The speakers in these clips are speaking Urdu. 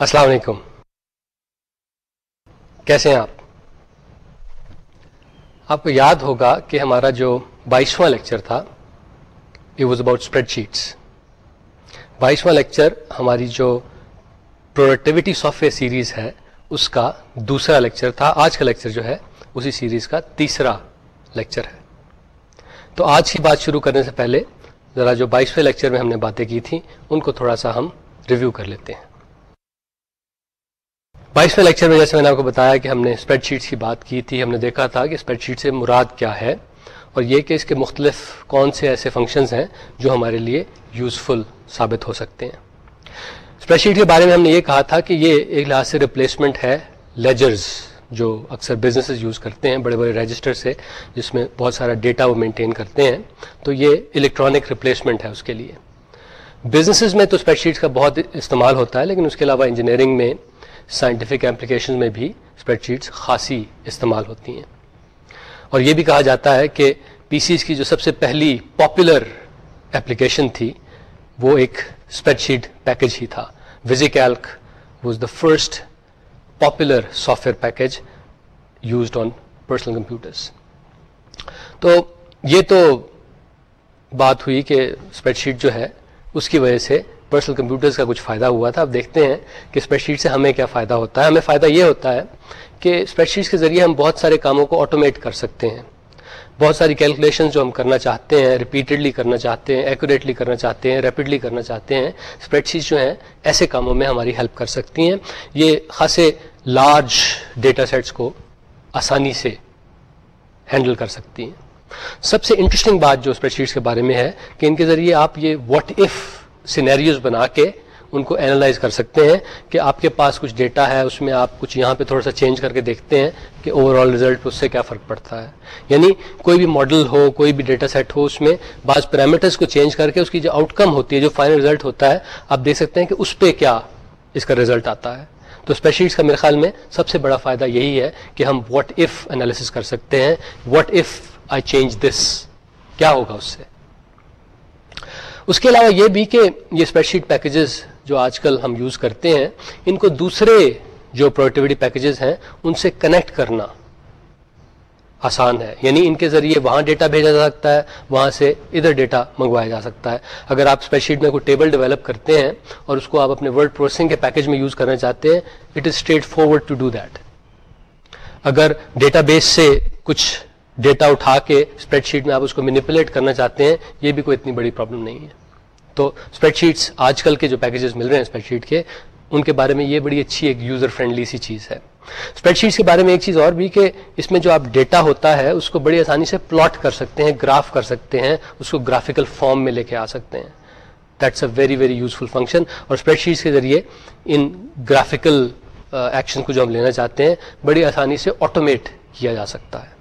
السلام علیکم۔ کیسے ہیں آپ؟ آپ کو یاد ہوگا کہ ہمارا جو بائیسواں لیکچر تھا it was about spreadsheets بائیسواں لیکچر ہماری جو پروڈکٹیوٹی سافٹ ویئر سیریز ہے، اس کا دوسرا لیکچر تھا۔ آج کا لیکچر جو ہے، اسی سیریز کا تیسرا لیکچر ہے۔ تو آج کی بات شروع کرنے سے پہلے، ذرا جو بائیسویں لیکچر میں ہم نے باتیں کی تھیں، ان کو تھوڑا سا ہم ریویو کر لیتے ہیں۔ بائیسویں لیکچر میں جیسے میں نے آپ کو بتایا کہ ہم نے اسپریڈ شیٹس کی بات کی تھی، ہم نے دیکھا تھا کہ اسپریڈ شیٹ سے مراد کیا ہے اور یہ کہ اس کے مختلف کون سے ایسے فنکشنز ہیں جو ہمارے لیے یوزفل ثابت ہو سکتے ہیں۔ اسپریڈ شیٹ کے بارے میں ہم نے یہ کہا تھا کہ یہ ایک لحاظ سے ریپلیسمنٹ ہے لیجرز جو اکثر بزنسز یوز کرتے ہیں، بڑے بڑے رجسٹر سے، جس میں بہت سارا ڈیٹا وہ مینٹین کرتے ہیں۔ تو یہ الیکٹرانک ریپلیسمنٹ ہے اس کے لیے۔ بزنسز میں تو اسپریڈ شیٹس کا بہت استعمال ہوتا ہے، لیکن اس کے علاوہ انجینئرنگ میں سائنٹیفک اپلیکیشن میں بھی اسپریڈ شیٹس خاصی استعمال ہوتی ہیں۔ اور یہ بھی کہا جاتا ہے کہ پی سیز کی جو سب سے پہلی پاپولر اپلیکیشن تھی، وہ ایک اسپریڈ شیٹ پیکج ہی تھا۔ VisiCalc was the first popular software package used on personal computers تو یہ تو بات ہوئی کہ اسپریڈ شیٹ جو ہے، اس کی وجہ سے پرسنل کمپیوٹرز کا کچھ فائدہ ہوا تھا۔ اب دیکھتے ہیں کہ اسپریڈ شیٹ سے ہمیں کیا فائدہ ہوتا ہے۔ ہمیں فائدہ یہ ہوتا ہے کہ اسپریڈ شیٹس کے ذریعے ہم بہت سارے کاموں کو آٹومیٹ کر سکتے ہیں۔ بہت ساری کیلکولیشن جو ہم کرنا چاہتے ہیں ریپیٹڈلی کرنا چاہتے ہیں ایکوریٹلی کرنا چاہتے ہیں ریپڈلی کرنا چاہتے ہیں اسپریڈ شیٹس جو ہیں ایسے کاموں میں ہماری ہیلپ کر سکتی ہیں۔ یہ خاصے لارج ڈیٹا سیٹس کو آسانی سے ہینڈل کر سکتی ہیں۔ سب سے انٹرسٹنگ بات جو اسپریڈ شیٹس کے بارے میں ہے کہ ان کے ذریعے آپ یہ واٹ ایف سینیریوز بنا کے ان کو اینالائز کر سکتے ہیں کہ آپ کے پاس کچھ ڈیٹا ہے، اس میں آپ کچھ یہاں پہ تھوڑا سا چینج کر کے دیکھتے ہیں کہ اوور آل ریزلٹ اس سے کیا فرق پڑتا ہے۔ یعنی کوئی بھی ماڈل ہو، کوئی بھی ڈیٹا سیٹ ہو، اس میں بعض پیرامیٹرس کو چینج کر کے اس کی جو آؤٹ کم ہوتی ہے، جو فائنل ریزلٹ ہوتا ہے، آپ دیکھ سکتے ہیں کہ اس پہ کیا اس کا ریزلٹ آتا ہے۔ تو اسپیشلسٹ کا میرے خیال میں سب سے بڑا فائدہ یہی ہے کہ ہم واٹ ایف انالیس کر سکتے ہیں۔ What if I change this کیا ہوگا اس سے؟ اس کے علاوہ یہ بھی کہ یہ اسپریڈ شیٹ پیکجز جو آج کل ہم یوز کرتے ہیں، ان کو دوسرے جو پروڈکٹیوٹی پیکجز ہیں، ان سے کنیکٹ کرنا آسان ہے۔ یعنی ان کے ذریعے وہاں ڈیٹا بھیجا جا سکتا ہے، وہاں سے ادھر ڈیٹا منگوایا جا سکتا ہے۔ اگر آپ اسپریڈ شیٹ میں کوئی ٹیبل ڈیولپ کرتے ہیں اور اس کو آپ اپنے ورڈ پروسیسنگ کے پیکج میں یوز کرنا چاہتے ہیں it is straightforward to do that اگر ڈیٹا بیس سے کچھ ڈیٹا اٹھا کے اسپریڈ شیٹ میں آپ اس کو مینیپولیٹ کرنا چاہتے ہیں، یہ بھی کوئی اتنی بڑی پرابلم نہیں ہے۔ تو اسپریڈ شیٹس آج کل کے جو پیکجز مل رہے ہیں اسپریڈ شیٹ کے، ان کے بارے میں یہ بڑی اچھی ایک یوزر فرینڈلی سی چیز ہے۔ اسپریڈ شیٹس کے بارے میں ایک چیز اور بھی کہ اس میں جو آپ ڈیٹا ہوتا ہے، اس کو بڑی آسانی سے پلاٹ کر سکتے ہیں گراف کر سکتے ہیں، اس کو گرافیکل فارم میں لے کے آ سکتے ہیں۔ That's a very very useful function اور اسپریڈ شیٹس کے ذریعے ان گرافیکل ایکشن uh, کو جو ہم لینا چاہتے ہیں، بڑی آسانی سے آٹومیٹ کیا جا سکتا ہے۔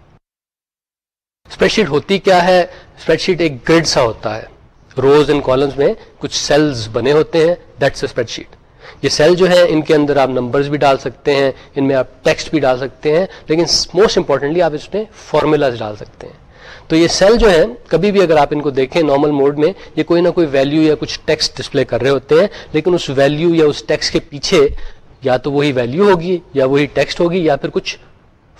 اسپریڈ شیٹ ہوتی کیا ہے؟ اسپریڈ شیٹ ایک گریڈ سا ہوتا ہے۔ روز اینڈ کالمس میں کچھ سیلز بنے ہوتے ہیں. دیٹس اسپریڈ شیٹ یہ سیل جو ہے ان کے اندر آپ نمبرز بھی ڈال سکتے ہیں. ان میں آپ ٹیکسٹ بھی ڈال سکتے ہیں. لیکن موسٹ امپورٹنٹلی آپ اس میں فارمولاز ڈال سکتے ہیں. تو یہ سیل جو ہے کبھی بھی اگر آپ ان کو دیکھیں نارمل موڈ میں، یہ کوئی نہ کوئی ویلو یا کچھ ٹیکسٹ ڈسپلے کر رہے ہوتے ہیں. لیکن اس ویلو یا اس ٹیکسٹ کے پیچھے یا تو وہی ویلو ہوگی، یا وہی ٹیکسٹ ہوگی، یا پھر کچھ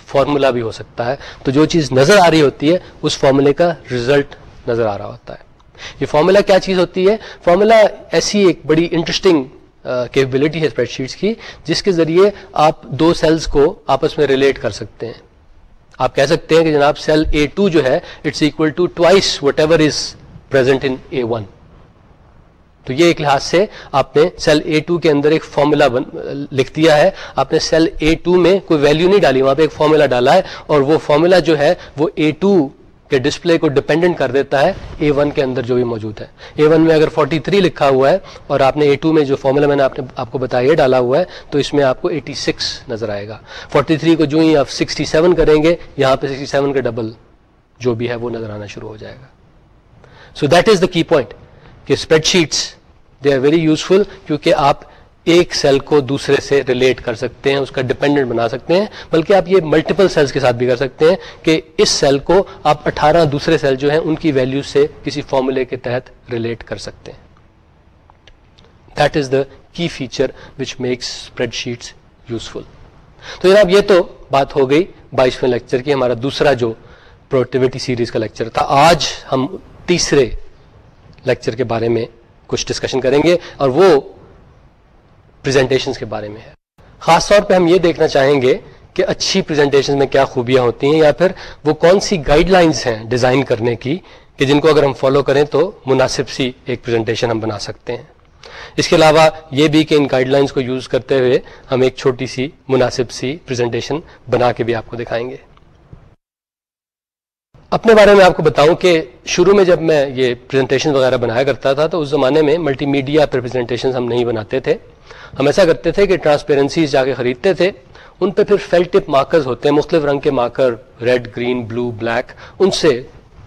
فارمولا بھی ہو سکتا ہے. تو جو چیز نظر آ رہی ہوتی ہے، اس فارمولے کا ریزلٹ نظر آ رہا ہوتا ہے. یہ فارمولا کیا چیز ہوتی ہے؟ فارمولا ایسی ایک بڑی انٹرسٹنگ کیپبلٹی ہے اسپریڈ شیٹس کی، جس کے ذریعے آپ دو سیلز کو آپس میں ریلیٹ کر سکتے ہیں۔ آپ کہہ سکتے ہیں کہ جناب سیل اے ٹو جو ہے it's equal to twice whatever is present in A one تو یہ ایک لحاظ سے آپ نے سیل اے ٹو کے اندر ایک فارمولا لکھ دیا ہے۔ آپ نے سیل اے ٹو میں کوئی ویلو نہیں ڈالی، وہاں پہ ایک فارمولا ڈالا ہے اور وہ فارمولا جو ہے، وہ اے ٹو کے ڈسپلے کو ڈیپینڈنٹ کر دیتا ہے اے ون کے اندر جو بھی موجود ہے۔ اے ون میں اگر 43 لکھا ہوا ہے اور آپ نے اے ٹو میں جو فارمولا میں نے آپ نے آپ کو بتایا یہ ڈالا ہوا ہے، تو اس میں آپ کو 86 نظر آئے گا۔ 43 کو جو ہی آپ 67 کریں گے، یہاں پہ 67 کا ڈبل جو بھی ہے وہ نظر آنا شروع ہو جائے گا۔ So that is the key point کہ spreadsheets they are very useful کیونکہ آپ ایک سیل کو دوسرے سے ریلیٹ کر سکتے ہیں، اس کا ڈپینڈنٹ بنا سکتے ہیں، بلکہ آپ یہ ملٹیپل سیلز کے ساتھ بھی کر سکتے ہیں کہ اس سیل کو آپ اٹھارہ دوسرے سیل جو ہیں، ان کی ویلیو سے کسی فارمولے کے تحت ریلیٹ کر سکتے ہیں۔ That is the key feature which makes spreadsheets useful تو جناب، یہ تو بات ہو گئی بائیسویں لیکچر کی، ہمارا دوسرا جو پروڈکٹیوٹی سیریز کا لیکچر تھا۔ آج ہم تیسرے لیکچر کے بارے میں کچھ ڈسکشن کریں گے اور وہ پریزنٹیشن کے بارے میں ہے۔ خاص طور پہ ہم یہ دیکھنا چاہیں گے کہ اچھی پریزنٹیشن میں کیا خوبیاں ہوتی ہیں یا پھر وہ کون سی گائیڈ لائنس ہیں ڈیزائن کرنے کی کہ جن کو اگر ہم فالو کریں تو مناسب سی ایک پریزنٹیشن ہم بنا سکتے ہیں۔ اس کے علاوہ یہ بھی کہ ان گائیڈ لائنس کو یوز کرتے ہوئے ہم ایک چھوٹی سی مناسب سی پریزنٹیشن بنا کے بھی آپ کو دکھائیں گے۔ اپنے بارے میں آپ کو بتاؤں کہ شروع میں جب میں یہ پریزنٹیشن وغیرہ بنایا کرتا تھا تو اس زمانے میں ملٹی میڈیا پریزنٹیشن ہم نہیں بناتے تھے۔ ہم ایسا کرتے تھے کہ ٹرانسپیرنسیز جا کے خریدتے تھے۔ ان پہ پھر فیل ٹپ مارکرز ہوتے ہیں، مختلف رنگ کے marker red green blue black ان سے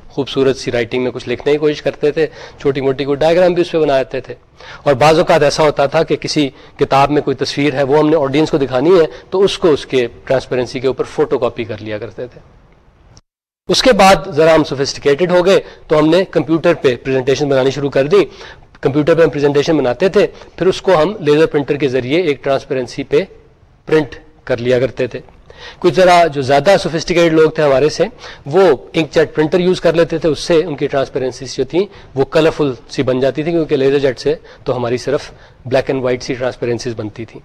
خوبصورت سی رائٹنگ میں کچھ لکھنے کی کوشش کرتے تھے۔ چھوٹی موٹی کوئی ڈائگرام بھی اس پہ بناتے تھے۔ اور بعض اوقات ایسا ہوتا تھا کہ کسی کتاب میں کوئی تصویر ہے، وہ ہم نے آڈینس کو دکھانی ہے تو اس کو اس کے ٹرانسپیرنسی کے اوپر فوٹو کاپی کر لیا کرتے تھے۔ اس کے بعد ذرا ہم سوفسٹیکیٹڈ ہو گئے تو ہم نے کمپیوٹر پہ پریزنٹیشن بنانی شروع کر دی۔ کمپیوٹر پہ ہم پریزنٹیشن بناتے تھے، پھر اس کو ہم لیزر پرنٹر کے ذریعے ایک ٹرانسپیرنسی پہ پرنٹ کر لیا کرتے تھے۔ کچھ ذرا جو زیادہ سوفسٹیکیٹڈ لوگ تھے ہمارے سے، وہ انک جیٹ پرنٹر یوز کر لیتے تھے، اس سے ان کی ٹرانسپیرنسی جو تھیں وہ کلرفل سی بن جاتی تھی کیونکہ لیزر جیٹ سے تو ہماری صرف بلیک اینڈ وائٹ سی ٹرانسپیرنسیز بنتی تھیں۔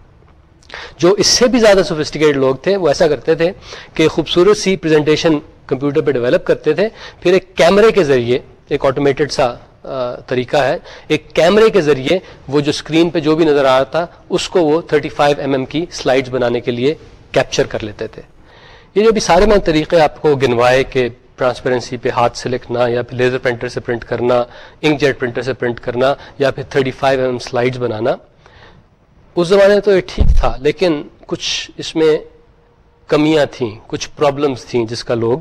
جو اس سے بھی زیادہ سوفسٹیکیٹڈ لوگ تھے، وہ ایسا کرتے تھے کہ خوبصورت سی پریزنٹیشن کمپیوٹر پہ ڈیولپ کرتے تھے۔ پھر ایک کیمرے کے ذریعے، ایک آٹومیٹڈ سا طریقہ ہے۔ ایک کیمرے کے ذریعے وہ جو اسکرین پہ جو بھی نظر آ رہا تھا، اس کو وہ 35 فائیو ایم ایم کی سلائڈز بنانے کے لیے کیپچر کر لیتے تھے۔ یہ جو بھی سارے میں طریقے آپ کو گنوائے کہ ٹرانسپیرنسی پہ ہاتھ سے لکھنا یا پھر لیزر پرنٹر سے پرنٹ کرنا انک جیٹ پرنٹر سے پرنٹ کرنا یا پھر 35 فائیو ایم ایم سلائڈز بنانا، اس زمانے میں تو یہ ٹھیک تھا، لیکن کچھ اس میں کمیاں تھیں، کچھ پرابلمس تھیں جس کا لوگ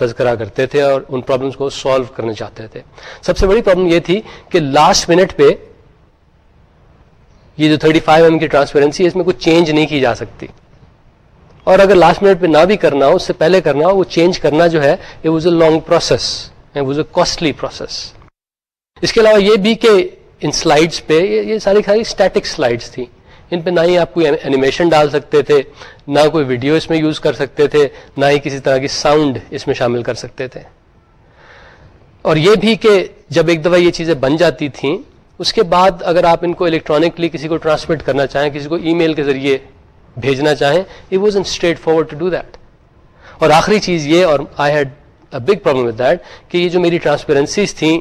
تذکرہ کرتے تھے اور ان پرابلمس کو سالو کرنا چاہتے تھے۔ سب سے بڑی پرابلم یہ تھی کہ لاسٹ منٹ پہ یہ جو 35 فائیو ایم کی ٹرانسپیرنسی ہے، اس میں کوئی چینج نہیں کی جا سکتی۔ اور اگر لاسٹ منٹ پہ نہ بھی کرنا ہو، اس سے پہلے کرنا ہو، وہ چینج کرنا جو ہے a was a long process was a costly process اس کے علاوہ یہ بھی کہ ان سلائڈس پہ، یہ ساری ساری اسٹیٹک سلائڈس تھیں۔ ان پہ نہ ہی آپ کوئی اینیمیشن ڈال سکتے تھے، نہ کوئی ویڈیو اس میں یوز کر سکتے تھے، نہ ہی کسی طرح کی ساؤنڈ اس میں شامل کر سکتے تھے۔ اور یہ بھی کہ جب ایک دفعہ یہ چیزیں بن جاتی تھیں، اس کے بعد اگر آپ ان کو الیکٹرانکلی کسی کو ٹرانسمٹ کرنا چاہیں، کسی کو ای میل کے ذریعے بھیجنا چاہیں it was in straightforward to do that اور آخری چیز یہ، اور I had a big problem with that کہ یہ جو میری ٹرانسپیرنسیز تھیں،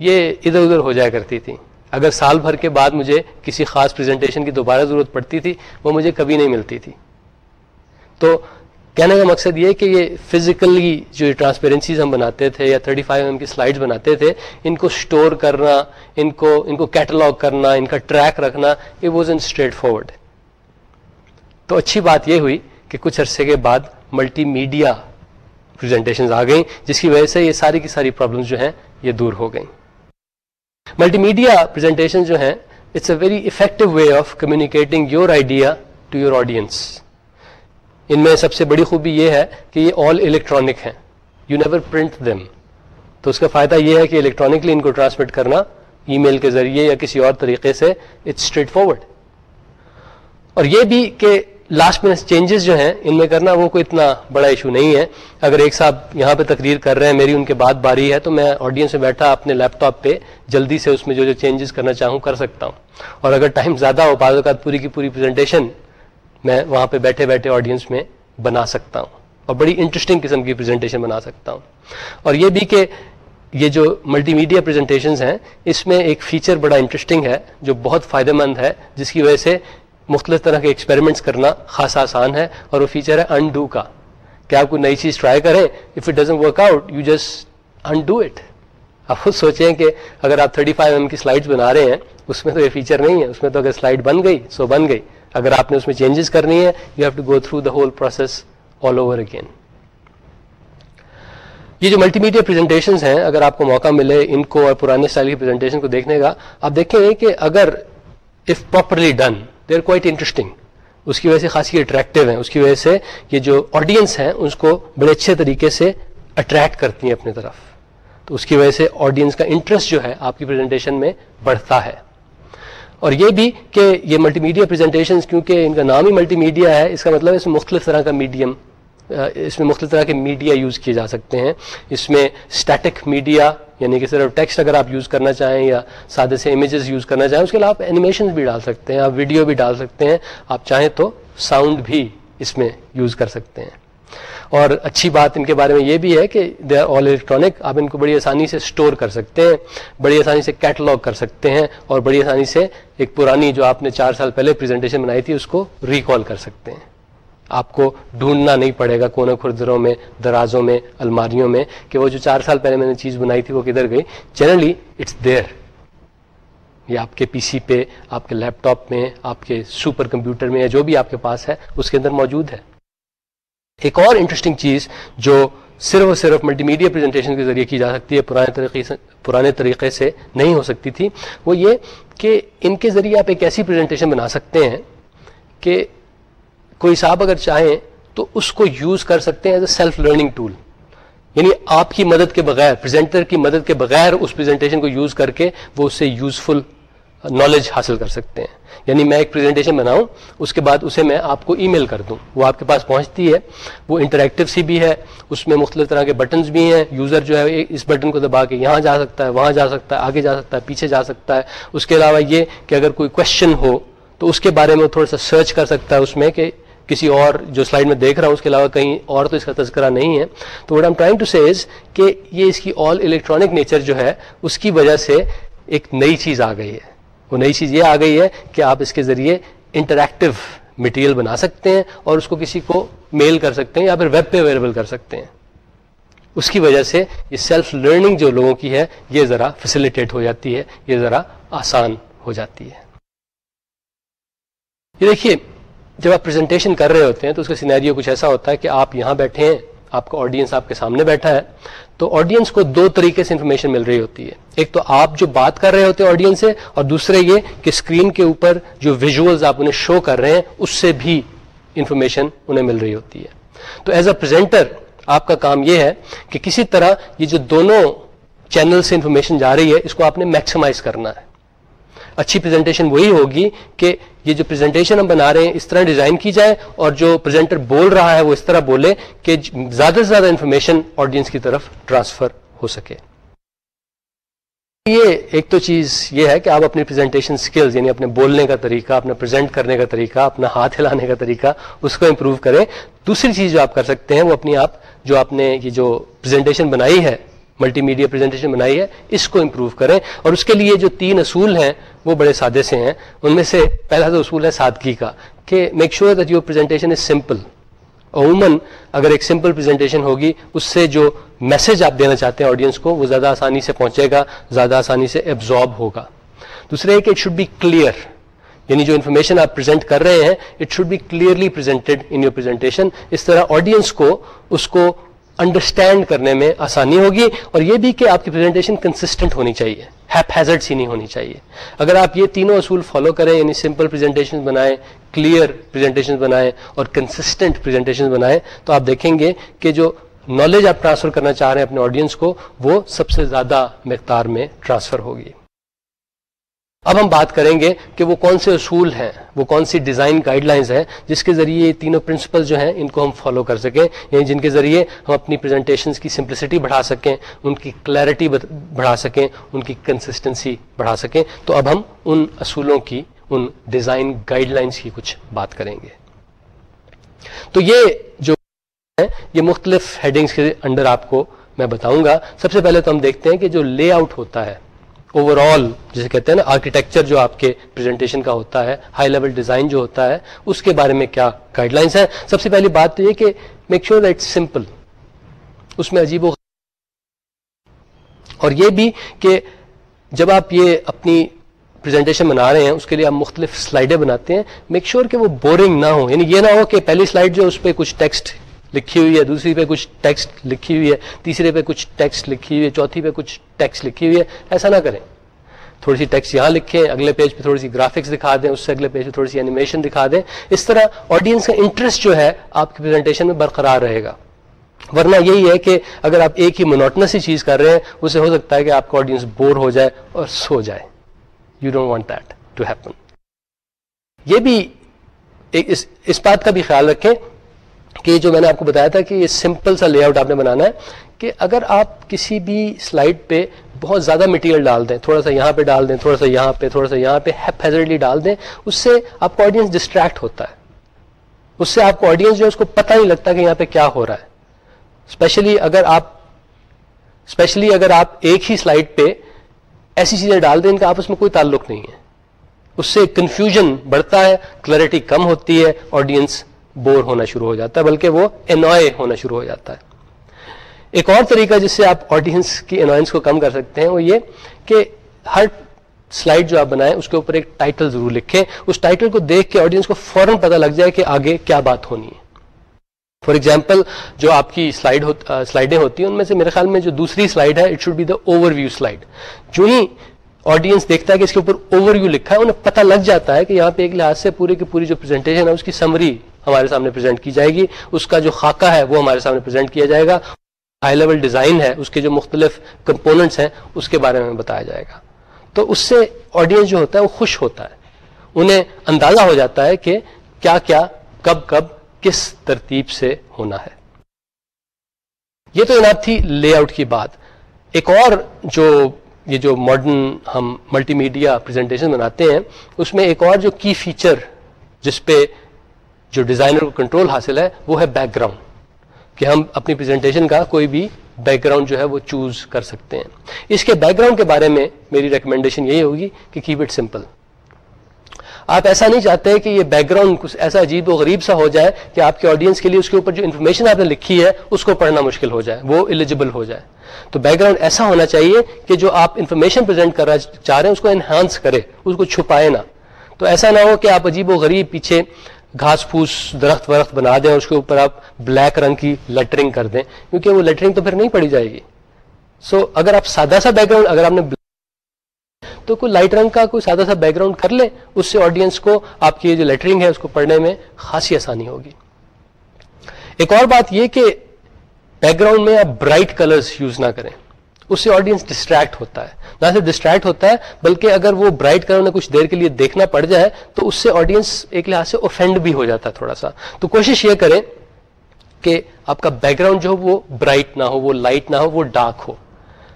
یہ ادھر ادھر ہو جایا کرتی تھیں۔ اگر سال بھر کے بعد مجھے کسی خاص پریزنٹیشن کی دوبارہ ضرورت پڑتی تھی، وہ مجھے کبھی نہیں ملتی تھی۔ تو کہنے کا مقصد یہ کہ یہ فزیکلی جو ٹرانسپیرنسیز ہم بناتے تھے یا 35 فائیو ایم کی سلائڈز بناتے تھے، ان کو اسٹور کرنا، ان کو ان کو کیٹلاگ کرنا، ان کا ٹریک رکھنا یہ واز ان اسٹریٹ فارورڈ تو اچھی بات یہ ہوئی کہ کچھ عرصے کے بعد ملٹی میڈیا پریزنٹیشن آ گئیں، جس کی وجہ سے یہ ساری کی ساری پرابلمس جو ہیں، یہ دور ہو گئیں۔ ملٹی میڈیا پرزنٹیشن جو ہیں it's a very effective way of communicating your idea to your audience ان میں سب سے بڑی خوبی یہ ہے کہ یہ آل الیکٹرانک ہیں. یو نیور پرنٹ دم تو اس کا فائدہ یہ ہے کہ الیکٹرانکلی ان کو ٹرانسمٹ کرنا ای میل کے ذریعے یا کسی اور طریقے سے اٹس اسٹریٹ فارورڈ اور یہ بھی کہ لاسٹ میں چینجز جو ہیں، ان میں کرنا وہ کوئی اتنا بڑا ایشو نہیں ہے۔ اگر ایک صاحب یہاں پہ تقریر کر رہے ہیں، میری ان کے بعد باری ہے، تو میں آڈینس میں بیٹھا اپنے لیپ ٹاپ پہ جلدی سے اس میں جو جو چینجز کرنا چاہوں کر سکتا ہوں۔ اور اگر ٹائم زیادہ ہو، بعض اوقات پوری کی پوری پریزنٹیشن میں وہاں پہ بیٹھے بیٹھے آڈینس میں بنا سکتا ہوں۔ اور بڑی انٹرسٹنگ قسم کی پریزنٹیشن بنا سکتا ہوں۔ اور یہ بھی کہ یہ جو ملٹی میڈیا پریزنٹیشنز ہیں، اس میں ایک فیچر بڑا انٹرسٹنگ ہے جو بہت فائدہ مند ہے، جس کی وجہ سے مختلف طرح کے ایکسپیریمنٹس کرنا خاصا آسان ہے اور وہ فیچر ہے انڈو کا۔ کہ آپ کوئی نئی چیز ٹرائی کریں؟ If it doesn't work out you just undo it آپ خود سوچیں کہ اگر آپ 35 فائیو ایم کی سلائڈس بنا رہے ہیں، اس میں تو یہ فیچر نہیں ہے، اس میں تو اگر سلائڈ بن گئی سو بن گئی۔ اگر آپ نے اس میں چینجز کرنی ہے you have to go through the whole process all over again یہ جو ملٹی میڈیا پریزنٹیشن ہیں، اگر آپ کو موقع ملے ان کو اور پرانے اسٹائل کی پریزنٹیشن کو دیکھنے کا، آپ دیکھیں کہ اگر if properly done they are quite interesting اس کی وجہ سے خاصی اٹریکٹیو ہیں. اس کی وجہ سے یہ جو آڈینس ہیں اس کو بڑے اچھے طریقے سے اٹریکٹ کرتی ہیں اپنی طرف. تو اس کی وجہ سے آڈینس کا انٹرسٹ جو ہے، آپ کی پریزنٹیشن میں بڑھتا ہے. اور یہ بھی کہ یہ ملٹی میڈیا پریزنٹیشن کیونکہ ان کا نام ہی ملٹی میڈیا ہے، اس کا مطلب اس میں مختلف طرح کا میڈیم اس میں مختلف طرح کے میڈیا یوز کیے جا سکتے ہیں. اس میں اسٹیٹک میڈیا یعنی کہ صرف ٹیکسٹ اگر آپ یوز کرنا چاہیں یا سادے سے امیجز یوز کرنا چاہیں، اس کے علاوہ آپ اینیمیشن بھی ڈال سکتے ہیں، آپ ویڈیو بھی ڈال سکتے ہیں۔ آپ چاہیں تو ساؤنڈ بھی اس میں یوز کر سکتے ہیں۔ اور اچھی بات ان کے بارے میں یہ بھی ہے کہ دے آر آل الیکٹرانک آپ ان کو بڑی آسانی سے اسٹور کر سکتے ہیں، بڑی آسانی سے کیٹلاگ کر سکتے ہیں اور بڑی آسانی سے ایک پرانی جو آپ نے چار سال پہلے پریزنٹیشن بنائی تھی، اس کو ریکال کر سکتے ہیں۔ آپ کو ڈھونڈنا نہیں پڑے گا کونے کھردروں میں، درازوں میں، الماریوں میں کہ وہ جو چار سال پہلے میں نے چیز بنائی تھی وہ کدھر گئی۔ جنرلی اٹس دیر یہ آپ کے پی سی پہ، آپ کے لیپ ٹاپ میں، آپ کے سپر کمپیوٹر میں یا جو بھی آپ کے پاس ہے، اس کے اندر موجود ہے۔ ایک اور انٹرسٹنگ چیز جو صرف اور صرف ملٹی میڈیا پریزنٹیشن کے ذریعے کی جا سکتی ہے، پرانے طریقے سے، پرانے طریقے سے نہیں ہو سکتی تھی، وہ یہ کہ ان کے ذریعے آپ ایک ایسی پریزنٹیشن بنا سکتے ہیں کہ کوئی صاحب اگر چاہیں تو اس کو یوز کر سکتے ہیں as a self learning tool یعنی آپ کی مدد کے بغیر پریزنٹر کی مدد کے بغیر اس پریزنٹیشن کو یوز کر کے وہ اس سے یوزفل نالج حاصل کر سکتے ہیں. یعنی میں ایک پریزنٹیشن بناؤں، اس کے بعد اسے میں آپ کو ای میل کر دوں. وہ آپ کے پاس پہنچتی ہے، وہ انٹریکٹیو سی بھی ہے، اس میں مختلف طرح کے بٹنز بھی ہیں یوزر جو ہے اس بٹن کو دبا کے یہاں جا سکتا ہے، وہاں جا سکتا ہے، آگے جا سکتا ہے، پیچھے جا سکتا ہے. اس کے علاوہ یہ کہ اگر کوئی کوشچن ہو، تو اس کے بارے میں تھوڑا سا سرچ کر سکتا ہے اس میں کہ کسی اور جو سلائڈ میں دیکھ رہا ہوں، اس کے علاوہ کہیں اور تو اس کا تذکرہ نہیں ہے۔ تو what I'm trying to says کہ یہ اس کی آل الیکٹرانک نیچر جو ہے، اس کی وجہ سے ایک نئی چیز آ گئی ہے۔ وہ نئی چیز یہ آ گئی ہے کہ آپ اس کے ذریعے انٹریکٹیو مٹیریل بنا سکتے ہیں اور اس کو کسی کو میل کر سکتے ہیں یا پھر ویب پہ اویلیبل کر سکتے ہیں۔ اس کی وجہ سے یہ سیلف لرننگ جو لوگوں کی ہے، یہ ذرا فیسلٹیٹ ہو جاتی ہے، یہ ذرا آسان ہو جاتی ہے۔ یہ دیکھیے جب آپ پریزنٹیشن کر رہے ہوتے ہیں تو اس کا سینیریو کچھ ایسا ہوتا ہے کہ آپ یہاں بیٹھے ہیں، آپ کا آڈینس آپ کے سامنے بیٹھا ہے، تو آڈینس کو دو طریقے سے انفارمیشن مل رہی ہوتی ہے۔ ایک تو آپ جو بات کر رہے ہوتے ہیں آڈینس سے، اور دوسرے یہ کہ اسکرین کے اوپر جو ویژلز آپ انہیں شو کر رہے ہیں، اس سے بھی انفارمیشن انہیں مل رہی ہوتی ہے۔ تو ایز اے پرزینٹر آپ کا کام یہ ہے کہ کسی طرح یہ جو دونوں چینل سے انفارمیشن جا رہی ہے، اس کو آپ نے میکسیمائز کرنا ہے۔ اچھی پریزنٹیشن وہی ہوگی کہ یہ جو پریزنٹیشن ہم بنا رہے ہیں، اس طرح ڈیزائن کی جائے اور جو پریزنٹر بول رہا ہے، وہ اس طرح بولے کہ زیادہ سے زیادہ انفارمیشن آڈینس کی طرف ٹرانسفر ہو سکے۔ یہ ایک تو چیز یہ ہے کہ آپ اپنی پریزنٹیشن سکلز یعنی اپنے بولنے کا طریقہ، اپنا پریزنٹ کرنے کا طریقہ، اپنا ہاتھ ہلانے کا طریقہ، اس کو امپروو کریں۔ دوسری چیز جو آپ کر سکتے ہیں، وہ اپنی آپ، جو آپ نے یہ جو پریزنٹیشن بنائی ہے ملٹی میڈیا پریزنٹیشن بنائی ہے، اس کو امپروو کریں۔ اور اس کے لیے جو تین اصول ہیں، وہ بڑے سادے سے ہیں۔ ان میں سے پہلا تو اصول ہے، سادگی کا، کہ make sure that your presentation is simple عموماً اگر ایک سمپل پریزنٹیشن ہوگی، اس سے جو میسج آپ دینا چاہتے ہیں آڈینس کو، وہ زیادہ آسانی سے پہنچے گا، زیادہ آسانی سے ایبزارب ہوگا۔ دوسرے کہ اٹ شوڈ بی کلیئر یعنی جو انفارمیشن آپ پرزینٹ کر رہے ہیں it should be clearly presented in your presentation اس طرح آڈینس کو، اس کو انڈرسٹینڈ کرنے میں آسانی ہوگی اور یہ بھی کہ آپ کی پریزنٹیشن کنسسٹنٹ ہونی چاہیے ہیپ ہیزڈ سی نہیں ہونی چاہیے۔ اگر آپ یہ تینوں اصول فالو کریں یعنی سمپل پریزنٹیشن بنائیں کلیئر پریزنٹیشن بنائیں اور کنسسٹنٹ پریزنٹیشن بنائیں، تو آپ دیکھیں گے کہ جو نالج آپ ٹرانسفر کرنا چاہ رہے ہیں اپنے آڈینس کو، وہ سب سے زیادہ مقدار میں ٹرانسفر ہوگی۔ اب ہم بات کریں گے کہ وہ کون سے اصول ہیں، وہ کون سی ڈیزائن گائیڈ لائنز ہیں، جس کے ذریعے یہ تینوں پرنسپل جو ہیں ان کو ہم فالو کر سکیں یعنی جن کے ذریعے ہم اپنی پریزنٹیشنز کی سمپلسٹی بڑھا سکیں، ان کی کلیئرٹی بڑھا سکیں، ان کی کنسسٹنسی بڑھا سکیں۔ تو اب ہم ان اصولوں کی، ان ڈیزائن گائیڈ لائنس کی کچھ بات کریں گے۔ تو یہ جو ہے یہ مختلف ہیڈنگس کے انڈر آپ کو میں بتاؤں گا۔ سب سے پہلے تو ہم دیکھتے ہیں کہ جو لے آؤٹ ہوتا ہے اوور آل جسے کہتے ہیں نا آرکیٹیکچر جو آپ کے پریزنٹیشن کا ہوتا ہے ہائی لیول ڈیزائن جو ہوتا ہے، اس کے بارے میں کیا گائڈ لائنس ہیں؟ سب سے پہلی بات تو یہ کہ میک شیور دیٹ سمپل اس میں عجیب و اور یہ بھی کہ جب آپ یہ اپنی پریزنٹیشن بنا رہے ہیں، اس کے لیے آپ مختلف سلائڈیں بناتے ہیں میک شیور کہ وہ بورنگ نہ ہو یعنی یہ نہ ہو کہ پہلی سلائڈ جو اس پہ کچھ ٹیکسٹ لکھی ہوئی ہے دوسری پہ کچھ ٹیکسٹ لکھی ہوئی ہے تیسرے پہ کچھ ٹیکسٹ لکھی ہوئی ہے چوتھی پہ کچھ ٹیکسٹ لکھی ہوئی ہے۔ ایسا نہ کریں۔ تھوڑی سی ٹیکسٹ یہاں لکھیں اگلے پیج پہ تھوڑی سی گرافکس دکھا دیں اس سے اگلے پیج پہ تھوڑی سی اینیمیشن دکھا دیں۔ اس طرح آڈینس کا انٹرسٹ جو ہے آپ کی پریزنٹیشن میں برقرار رہے گا۔ ورنہ یہی ہے کہ اگر آپ ایک ہی منوٹنس ہی چیز کر رہے ہیں اسے ہو سکتا ہے کہ آپ کا آڈینس بور ہو جائے اور سو جائے۔ You don't want that to happen یہ بھی اس, اس بات کا بھی خیال رکھیں۔ کہ جو میں نے آپ کو بتایا تھا کہ یہ سمپل سا لے آؤٹ آپ نے بنانا ہے کہ اگر آپ کسی بھی سلائڈ پہ بہت زیادہ مٹیریل ڈال دیں، تھوڑا سا یہاں پہ ڈال دیں، تھوڑا سا یہاں پہ، تھوڑا سا یہاں پہ ہیزرلی ڈال دیں، اس سے آپ کو آڈینس ڈسٹریکٹ ہوتا ہے۔ اس سے آپ کو آڈینس جو ہے اس کو پتہ نہیں لگتا کہ یہاں پہ کیا ہو رہا ہے۔ اسپیشلی اگر آپ اسپیشلی اگر آپ ایک ہی سلائڈ پہ ایسی چیزیں ڈال دیں، ان کا آپس میں کوئی تعلق نہیں ہے۔ اس سے کنفیوژن بڑھتا ہے کلیئرٹی کم ہوتی ہے آڈینس بور ہونا شروع ہو جاتا ہے، بلکہ وہ انوائے ہونا شروع ہو جاتا ہے۔ ایک اور طریقہ جس سے آپ آڈینس کی انوائنس کو کم کر سکتے ہیں، وہ یہ کہ ہر سلائڈ جو آپ بنائیں، اس کے اوپر ایک ٹائٹل ضرور لکھیں۔ اس ٹائٹل کو دیکھ کے آڈینس کو فوراً پتہ لگ جائے کہ آگے کیا بات ہونی ہے۔ فار ایگزامپل جو آپ کی سلائڈ سلائڈیں ہوتی ہیں، ان میں سے میرے خیال میں جو دوسری سلائڈ ہے it should be the overview slide جو ہی آڈینس دیکھتا ہے کہ اس کے اوپر اوور ویو لکھا ہے، انہیں پتہ لگ جاتا ہے کہ یہاں پہ ایک لحاظ سے پوری کی پوری جو پریزنٹیشن ہے، اس کی سمری ہمارے سامنے پریزنٹ کی جائے گی۔ اس کا جو خاکہ ہے، وہ ہمارے سامنے پریزنٹ کیا جائے گا۔ ہائی لیول ڈیزائن ہے، اس کے جو مختلف کمپوننٹس ہیں، اس کے بارے میں بتایا جائے گا۔ تو اس سے آڈینس جو ہوتا ہے، وہ خوش ہوتا ہے۔ انہیں اندازہ ہو جاتا ہے کہ کیا کیا، کب کب، کس ترتیب سے ہونا ہے۔ یہ تو جناب تھی لے آؤٹ کی بات۔ ایک اور جو، یہ جو ماڈرن ہم ملٹی میڈیا پریزنٹیشن بناتے ہیں، اس میں ایک اور جو کی فیچر جس پہ جو ڈیزائنر کو کنٹرول حاصل ہے، وہ ہے بیک گراؤنڈ کہ ہم اپنی پریزنٹیشن کا کوئی بھی بیک گراؤنڈ جو ہے وہ چوز کر سکتے ہیں۔ اس کے بیک گراؤنڈ کے بارے میں میری ریکمنڈیشن یہی ہوگی کہ کیپ اٹ سمپل آپ ایسا نہیں چاہتے کہ یہ بیک گراؤنڈ کچھ ایسا عجیب و غریب سا ہو جائے کہ آپ کے آڈینس کے لیے اس کے اوپر جو انفارمیشن آپ نے لکھی ہے، اس کو پڑھنا مشکل ہو جائے، وہ ایلیجیبل ہو جائے۔ تو بیک گراؤنڈ ایسا ہونا چاہیے کہ جو آپ انفارمیشن پرزینٹ کرنا چاہ رہے ہیں، اس کو انہانس کرے، اس کو چھپائے نہ۔ تو ایسا نہ ہو کہ آپ عجیب و غریب پیچھے گھاس پھوس درخت ورخت بنا دیں اور اس کے اوپر آپ بلیک رنگ کی لیٹرنگ کر دیں کیونکہ وہ لیٹرنگ تو پھر نہیں پڑی جائے گی۔ سو so, اگر آپ سادہ سا بیک گراؤنڈ اگر آپ نے تو کوئی لائٹ رنگ کا کوئی سادہ سا بیک گراؤنڈ کر لیں اس سے آڈینس کو آپ کی جو لیٹرنگ ہے اس کو پڑھنے میں خاصی آسانی ہوگی۔ ایک اور بات یہ کہ بیک گراؤنڈ میں آپ برائٹ کلرز یوز نہ کریں۔ اس سے آڈینس ڈسٹریکٹ ہوتا ہے۔ نہ صرف ڈسٹریکٹ ہوتا ہے، بلکہ اگر وہ برائٹ کلر میں کچھ دیر کے لیے دیکھنا پڑ جائے، تو اس سے آڈینس ایک لحاظ سے اوفینڈ بھی ہو جاتا ہے تھوڑا سا۔ تو کوشش یہ کریں کہ آپ کا بیک گراؤنڈ جو ہو، وہ برائٹ نہ ہو، وہ لائٹ نہ ہو، وہ ڈارک ہو۔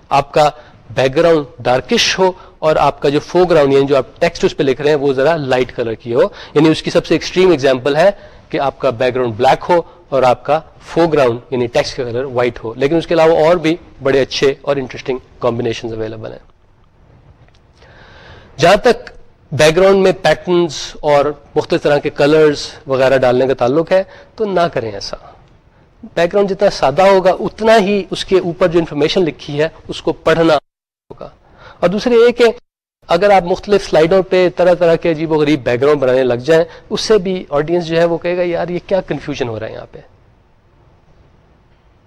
آپ کا بیک گراؤنڈ ڈارکش ہو اور آپ کا جو فو گراؤنڈ یعنی جو آپ ٹیکسٹ اس پہ لکھ رہے ہیں، وہ ذرا لائٹ کلر کی ہو۔ یعنی اس کی سب سے ایکسٹریم ایگزامپل ہے کہ آپ کا بیک گراؤنڈ بلیک ہو اور آپ کا فو گراؤنڈ یعنی ٹیکسٹ کا کلر وائٹ ہو۔ لیکن اس کے علاوہ اور بھی بڑے اچھے اور انٹرسٹنگ کمبینیشن اویلیبل ہیں۔ جہاں تک بیک گراؤنڈ میں پیٹرنس اور مختلف طرح کے کلرز وغیرہ ڈالنے کا تعلق ہے، تو نہ کریں ایسا۔ بیک گراؤنڈ جتنا سادہ ہوگا، اتنا ہی اس کے اوپر جو انفارمیشن لکھی ہے، اس کو پڑھنا ہوگا۔ اور دوسرے یہ کہ اگر آپ مختلف سلائڈوں پہ طرح طرح کے عجیب و غریب بیک گراؤنڈ بنانے لگ جائیں، اس سے بھی آڈینس جو ہے وہ کہے گا، یار، یہ کیا کنفیوژن ہو رہا ہے یہاں پہ.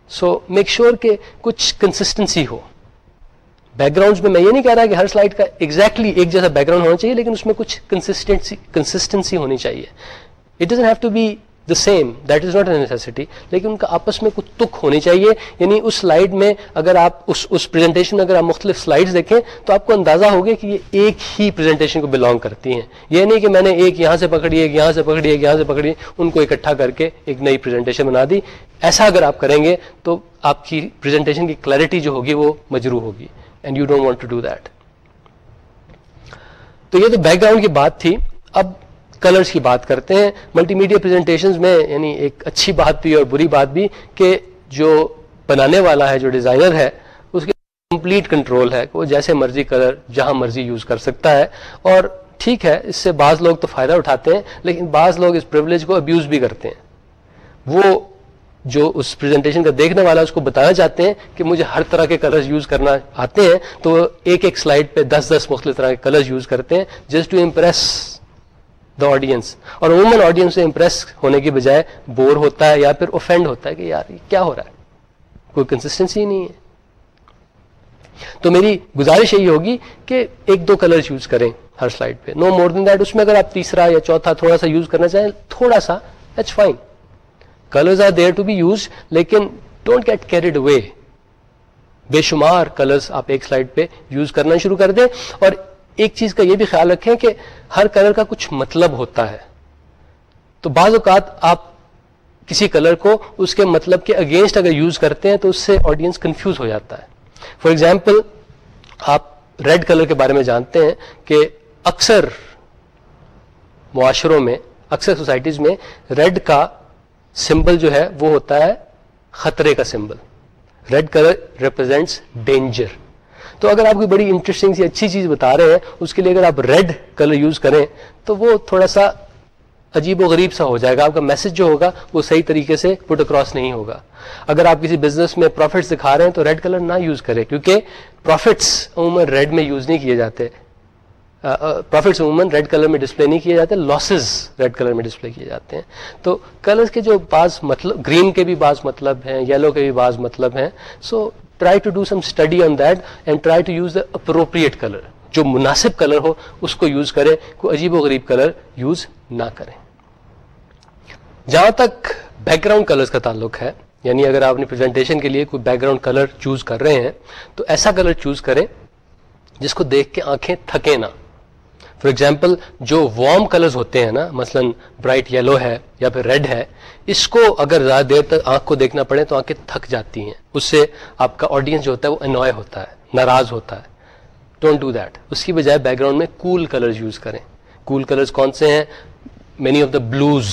سو میک شیور کہ کچھ کنسسٹنسی ہو۔ بیک گراؤنڈ میں میں یہ نہیں کہہ رہا کہ ہر سلائڈ کا ایگزیکٹلی exactly ایک جیسا بیک گراؤنڈ ہونا چاہیے، لیکن اس میں کچھ کنسسٹنسی کنسسٹنسی ہونی چاہیے۔ It doesn't have to be the same that is not a necessity لیکن ان کا آپس میں کچھ تک ہونی چاہیے. یعنی اس سلائڈ میں اگر آپ اس اس پریزنٹیشن میں اگر آپ مختلف سلائڈ دیکھیں تو آپ کو اندازہ ہوگا کہ یہ ایک ہی پریزنٹیشن کو بلانگ کرتی ہیں. یہ نہیں کہ میں نے ایک یہاں سے پکڑی، ایک یہاں سے پکڑی، ایک یہاں سے پکڑی، ان کو اکٹھا کر کے ایک نئی پریزنٹیشن بنا دی. ایسا اگر آپ کریں گے تو آپ کی پریزنٹیشن کی کلیئرٹی جو ہوگی وہ مجرو ہوگی. And you don't want to do that تو یہ تو بیک گراؤنڈ کی بات تھی. اب کلرز کی بات کرتے ہیں۔ ملٹی میڈیا پریزنٹیشن میں یعنی ایک اچھی بات بھی اور بری بات بھی کہ جو بنانے والا ہے، جو ڈیزائنر ہے، اس کے کمپلیٹ کنٹرول ہے کہ وہ جیسے مرضی کلر جہاں مرضی یوز کر سکتا ہے۔ اور ٹھیک ہے، اس سے بعض لوگ تو فائدہ اٹھاتے ہیں، لیکن بعض لوگ اس پرولیج کو ابیوز بھی کرتے ہیں۔ وہ جو اس پریزنٹیشن کا دیکھنے والا اس کو بتانا چاہتے ہیں کہ مجھے ہر طرح کے کلرز یوز کرنا آتے ہیں۔ تو ایک ایک سلائڈ پہ دس دس مختلف طرح کے کلرز یوز کرتے ہیں۔ Just to impress the audience اور عموماً آڈینس سے امپریس ہونے کی بجائے بور ہوتا ہے یا پھر اوفینڈ ہوتا ہے کہ یار یہ کیا ہو رہا ہے؟ کوئی کنسسٹنسی نہیں ہے۔ تو میری گزارش یہی ہوگی کہ ایک دو کلر یوز کریں ہر سلائڈ پہ۔ نو مور دین دیٹ اس میں اگر آپ تیسرا یا چوتھا تھوڑا سا یوز کرنا چاہیں، تھوڑا سا it's fine colours are there to be use لیکن ڈونٹ گیٹ کیریڈ اوے بے شمار کلرز آپ ایک سلائڈ پہ یوز کرنا شروع کر دیں۔ اور ایک چیز کا یہ بھی خیال رکھیں کہ ہر کلر کا کچھ مطلب ہوتا ہے۔ تو بعض اوقات آپ کسی کلر کو اس کے مطلب کے اگینسٹ اگر یوز کرتے ہیں تو اس سے آڈینس کنفیوز ہو جاتا ہے۔ فار ایگزامپل آپ ریڈ کلر کے بارے میں جانتے ہیں کہ اکثر معاشروں میں، اکثر سوسائٹیز میں ریڈ کا سمبل جو ہے وہ ہوتا ہے خطرے کا symbol red colour represents danger تو اگر آپ کوئی بڑی انٹرسٹنگ سی اچھی چیز بتا رہے ہیں، اس کے لیے اگر آپ ریڈ کلر یوز کریں، تو وہ تھوڑا سا عجیب و غریب سا ہو جائے گا، آپ کا میسج جو ہوگا وہ صحیح طریقے سے پٹ اکراس نہیں ہوگا۔ اگر آپ کسی بزنس میں پروفٹس دکھا رہے ہیں، تو ریڈ کلر نہ یوز کریں، کیونکہ پروفٹس عموماً ریڈ میں یوز نہیں کیے جاتے۔ پروفٹس عموماً ریڈ کلر میں ڈسپلے نہیں کیے جاتے لاسز ریڈ کلر میں ڈسپلے کیے جاتے ہیں۔ تو کلرز کے جو بعض مطلب گرین کے بھی بعض مطلب ہیں یلو کے بھی بعض مطلب ہیں۔ So try to do some study on that and try to use the appropriate colour جو مناسب کلر ہو، اس کو یوز کریں، کوئی عجیب و غریب کلر یوز نہ کریں۔ جہاں تک بیک گراؤنڈ کلر کا تعلق ہے یعنی اگر آپ نے پریزنٹیشن کے لیے کوئی بیک گراؤنڈ کلر چوز کر رہے ہیں، تو ایسا کلر چوز کریں جس کو دیکھ کے آنکھیں تھکیں نہ۔ فار ایگزامپل جو وارم کلرز ہوتے ہیں نا، مثلا برائٹ یلو ہے یا پھر ریڈ ہے، اس کو اگر زیادہ دیر تک آنکھ کو دیکھنا پڑے تو آنکھیں تھک جاتی ہیں۔ اس سے آپ کا آڈینس جو ہوتا ہے وہ انوائے ہوتا ہے، ناراض ہوتا ہے۔ ڈونٹ ڈو دیٹ اس کی بجائے بیک گراؤنڈ میں کول کلرز یوز کریں۔ کول کلرز کون سے ہیں؟ مینی آف دا بلوز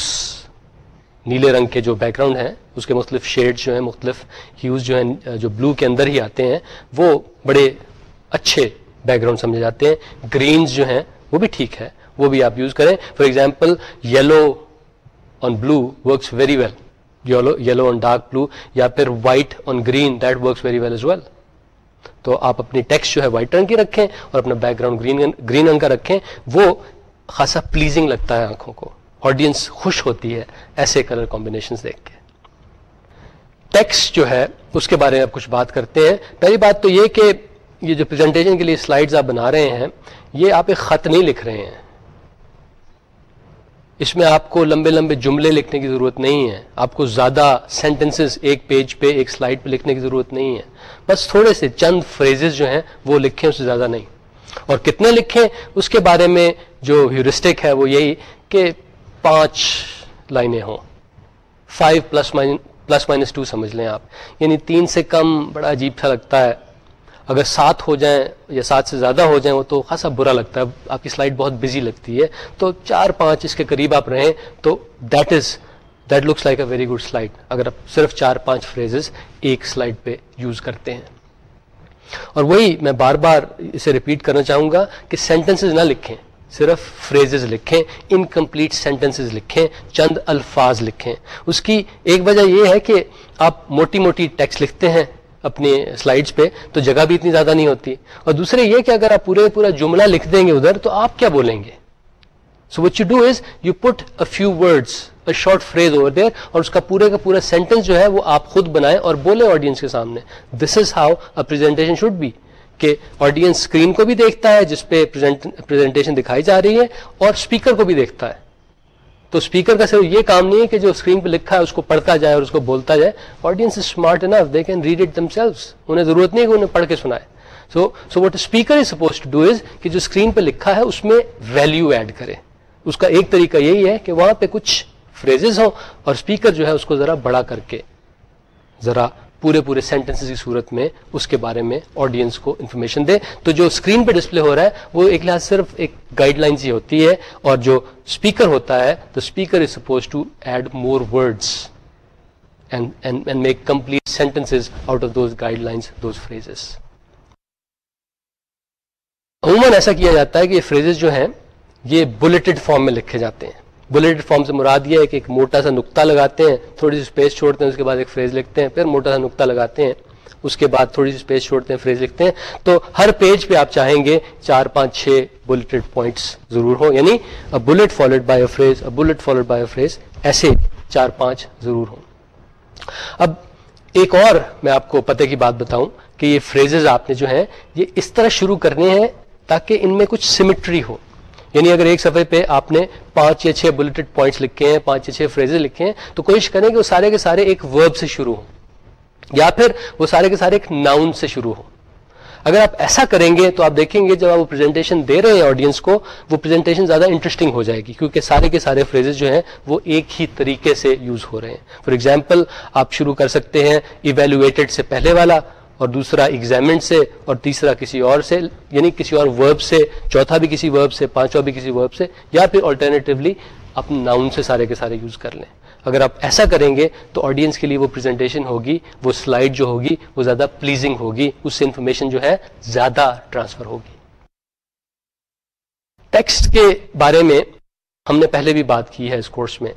نیلے رنگ کے جو بیک گراؤنڈ ہیں، اس کے مختلف شیڈ جو ہیں، مختلف ہیوز جو ہیں، جو بلو کے اندر ہی آتے ہیں، وہ بڑے اچھے بیک گراؤنڈ سمجھے جاتے ہیں۔ گرینز جو ہیں وہ بھی ٹھیک ہے، وہ بھی آپ یوز کریں۔ For example yellow on blue works very well yellow yellow on dark blue یا پھر white on green that works very well as well تو آپ اپنی ٹیکسٹ جو ہے وائٹ رنگ کی رکھیں اور اپنا بیک گراؤنڈ گرین گرین رنگ کا رکھیں۔ وہ خاصا پلیزنگ لگتا ہے آنکھوں کو۔ آڈینس خوش ہوتی ہے ایسے کلر کمبینیشن دیکھ کے۔ ٹیکسٹ جو ہے، اس کے بارے میں آپ کچھ بات کرتے ہیں۔ پہلی بات تو یہ کہ یہ جو پریزنٹیشن کے لیے سلائڈز آپ بنا رہے ہیں یہ آپ ایک خط نہیں لکھ رہے ہیں۔ اس میں آپ کو لمبے لمبے جملے لکھنے کی ضرورت نہیں ہے۔ آپ کو زیادہ سینٹینسز ایک پیج پہ، ایک سلائڈ پہ لکھنے کی ضرورت نہیں ہے۔ بس تھوڑے سے چند فریزز جو ہیں، وہ لکھیں، اس سے زیادہ نہیں۔ اور کتنے لکھیں، اس کے بارے میں جو ہیورسٹک ہے، وہ یہی کہ پانچ لائنیں ہوں۔ Five plus plus minus two سمجھ لیں آپ۔ یعنی تین سے کم بڑا عجیب سا لگتا ہے۔ اگر سات ہو جائیں یا سات سے زیادہ ہو جائیں وہ تو خاصا برا لگتا ہے آپ کی سلائڈ بہت بزی لگتی ہے۔ تو چار پانچ اس کے قریب آپ رہیں تو that is that looks like a very good slide اگر آپ صرف چار پانچ فریزز ایک سلائڈ پہ یوز کرتے ہیں۔ اور وہی میں بار بار اسے ریپیٹ کرنا چاہوں گا کہ سینٹینسز نہ لکھیں، صرف فریزز لکھیں انکمپلیٹ سینٹینسز لکھیں، چند الفاظ لکھیں۔ اس کی ایک وجہ یہ ہے کہ آپ موٹی موٹی ٹیکس لکھتے ہیں اپنے سلائڈس پہ، تو جگہ بھی اتنی زیادہ نہیں ہوتی۔ اور دوسرے یہ کہ اگر آپ پورے پورا جملہ لکھ دیں گے ادھر، تو آپ کیا بولیں گے؟ So what you do is you put a few words short phrase over there اور اس کا پورے کا پورا سینٹینس جو ہے وہ آپ خود بنائیں اور بولیں آڈینس کے سامنے۔ This is how a should be کہ آڈینس اسکرین کو بھی دیکھتا ہے، جس پہ پریزنٹیشن دکھائی جا رہی ہے، اور اسپیکر کو بھی دیکھتا ہے۔ تو اسپیکر کا صرف یہ کام نہیں ہے کہ جو اسکرین پہ لکھا ہے اس کو پڑھتا جائے اور اس کو بولتا جائے۔ Audience smart enough they can read it them انہیں ضرورت نہیں کہ انہیں پڑھ کے سنائے۔ So so what speaker is suppose to do is کہ جو اسکرین پہ لکھا ہے اس میں ویلو ایڈ کرے۔ اس کا ایک طریقہ یہی ہے کہ وہاں پہ کچھ فریزز ہوں اور اسپیکر جو ہے اس کو ذرا بڑا کر کے، ذرا پورے پورے سینٹینس کی صورت میں اس کے بارے میں آڈینس کو انفارمیشن دے۔ تو جو اسکرین پہ ڈسپلے ہو رہا ہے، وہ ایک لحاظ صرف ایک گائڈ لائن ہی ہوتی ہے اور جو اسپیکر ہوتا ہے تو speaker is suppose to add more words and make complete sentence out of those guidelines those phrases عموماً ایسا کیا جاتا ہے کہ یہ فریزز جو ہیں، یہ بلیٹڈ فارم میں لکھے جاتے ہیں۔ بلیٹ فارم سے مراد یہ ہے کہ ایک موٹا سا نقطہ لگاتے ہیں، تھوڑی سی اسپیس چھوڑتے ہیں، اس کے بعد ایک فریز لکھتے ہیں، پھر موٹا سا نقطہ لگاتے ہیں، اس کے بعد تھوڑی سی اسپیس چھوڑتے ہیں، فریز لکھتے ہیں۔ تو ہر پیج پہ آپ چاہیں گے چار پانچ چھ بلیٹڈ پوائنٹس ضرور ہوں یعنی bullet followed by a phrase bullet followed by a phrase ایسے چار پانچ ضرور ہوں۔ اب ایک اور میں آپ کو پتے کی بات بتاؤں کہ یہ فریزز آپ نے جو ہیں، یہ اس طرح شروع کرنے ہیں تاکہ ان میں کچھ سیمیٹری ہو۔ یعنی اگر ایک صفحے پہ آپ نے پانچ یا چھ بلٹڈ پوائنٹس لکھے ہیں، پانچ یا چھ فریز لکھے ہیں، تو کوشش کریں کہ وہ سارے کے سارے ایک ورب سے شروع ہوں، یا پھر وہ سارے کے سارے ایک ناؤن سے شروع ہوں۔ اگر آپ ایسا کریں گے تو آپ دیکھیں گے جب آپ وہ پریزنٹیشن دے رہے ہیں آڈینس کو، وہ پریزنٹیشن زیادہ انٹرسٹنگ ہو جائے گی، کیونکہ سارے کے سارے فریزز جو ہیں وہ ایک ہی طریقے سے یوز ہو رہے ہیں۔ فار ایگزامپل آپ شروع کر سکتے ہیں ایویلویٹڈ سے پہلے والا اور دوسرا ایگزامنٹ سے اور تیسرا کسی اور سے یعنی کسی اور ورب سے، چوتھا بھی کسی ورب سے، پانچواں بھی کسی ورب سے، یا پھر آلٹرنیٹیولی اپنے ناؤن سے سارے کے سارے یوز کر لیں۔ اگر آپ ایسا کریں گے تو آڈینس کے لیے وہ پریزنٹیشن ہوگی، وہ سلائڈ جو ہوگی، وہ زیادہ پلیزنگ ہوگی، اس سے انفارمیشن جو ہے زیادہ ٹرانسفر ہوگی۔ ٹیکسٹ کے بارے میں ہم نے پہلے بھی بات کی ہے اس کورس میں،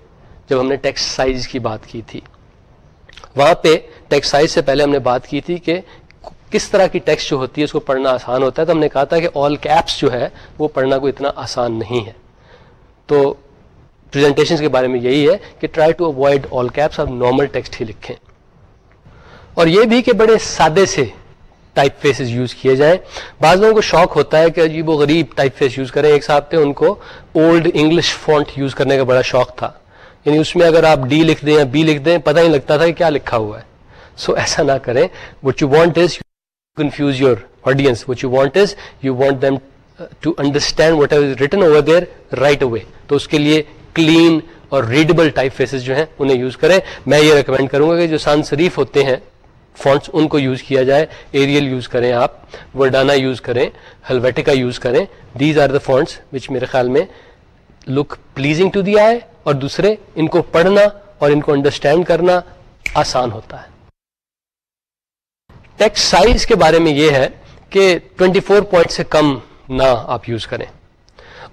جب ہم نے ٹیکسٹ سائز کی بات کی تھی۔ وہاں پہ ٹیکسٹ سائز سے پہلے ہم نے بات کی تھی کہ کس طرح کی ٹیکسٹ جو ہوتی ہے اس کو پڑھنا آسان ہوتا ہے تو ہم نے کہا تھا کہ آل کیپس جو ہے وہ پڑھنا کوئی اتنا آسان نہیں ہے۔ تو پریزنٹیشن کے بارے میں یہی ہے کہ try to avoid all caps آپ نارمل ٹیکسٹ ہی لکھیں۔ اور یہ بھی کہ بڑے سادے سے ٹائپ فیسز یوز کیے جائیں۔ بعض لوگوں کو شوق ہوتا ہے کہ عجیب و غریب ٹائپ فیس یوز کریں۔ ایک صاحب تھے، ان کو اولڈ انگلش فونٹ یوز کرنے کا بڑا شوق تھا۔ یعنی اس میں اگر آپ ڈی لکھ دیں یا بی لکھ دیں، پتہ نہیں لگتا تھا کہ کیا لکھا ہوا ہے۔ سو so, ایسا نہ کریں what you want is confuse your audience what you want is you want them to understand whatever written over there right away تو اس کے لیے کلین اور ریڈیبل ٹائپ فیسز جو ہیں انہیں یوز کریں میں یہ ریکمینڈ کروں گا کہ جو سان شریف ہوتے ہیں فونٹس ان کو یوز کیا جائے ایریل یوز کریں آپ ورڈانا یوز کریں ہلویٹکا یوز کریں these are the fonts which میرے خیال میں لک پلیزنگ ٹو دی آئے اور دوسرے ان کو پڑھنا اور ان کو انڈرسٹینڈ کرنا آسان ہوتا ہے ٹیکس سائز کے بارے میں یہ ہے کہ 24 فور پوائنٹ سے کم نہ آپ یوز کریں۔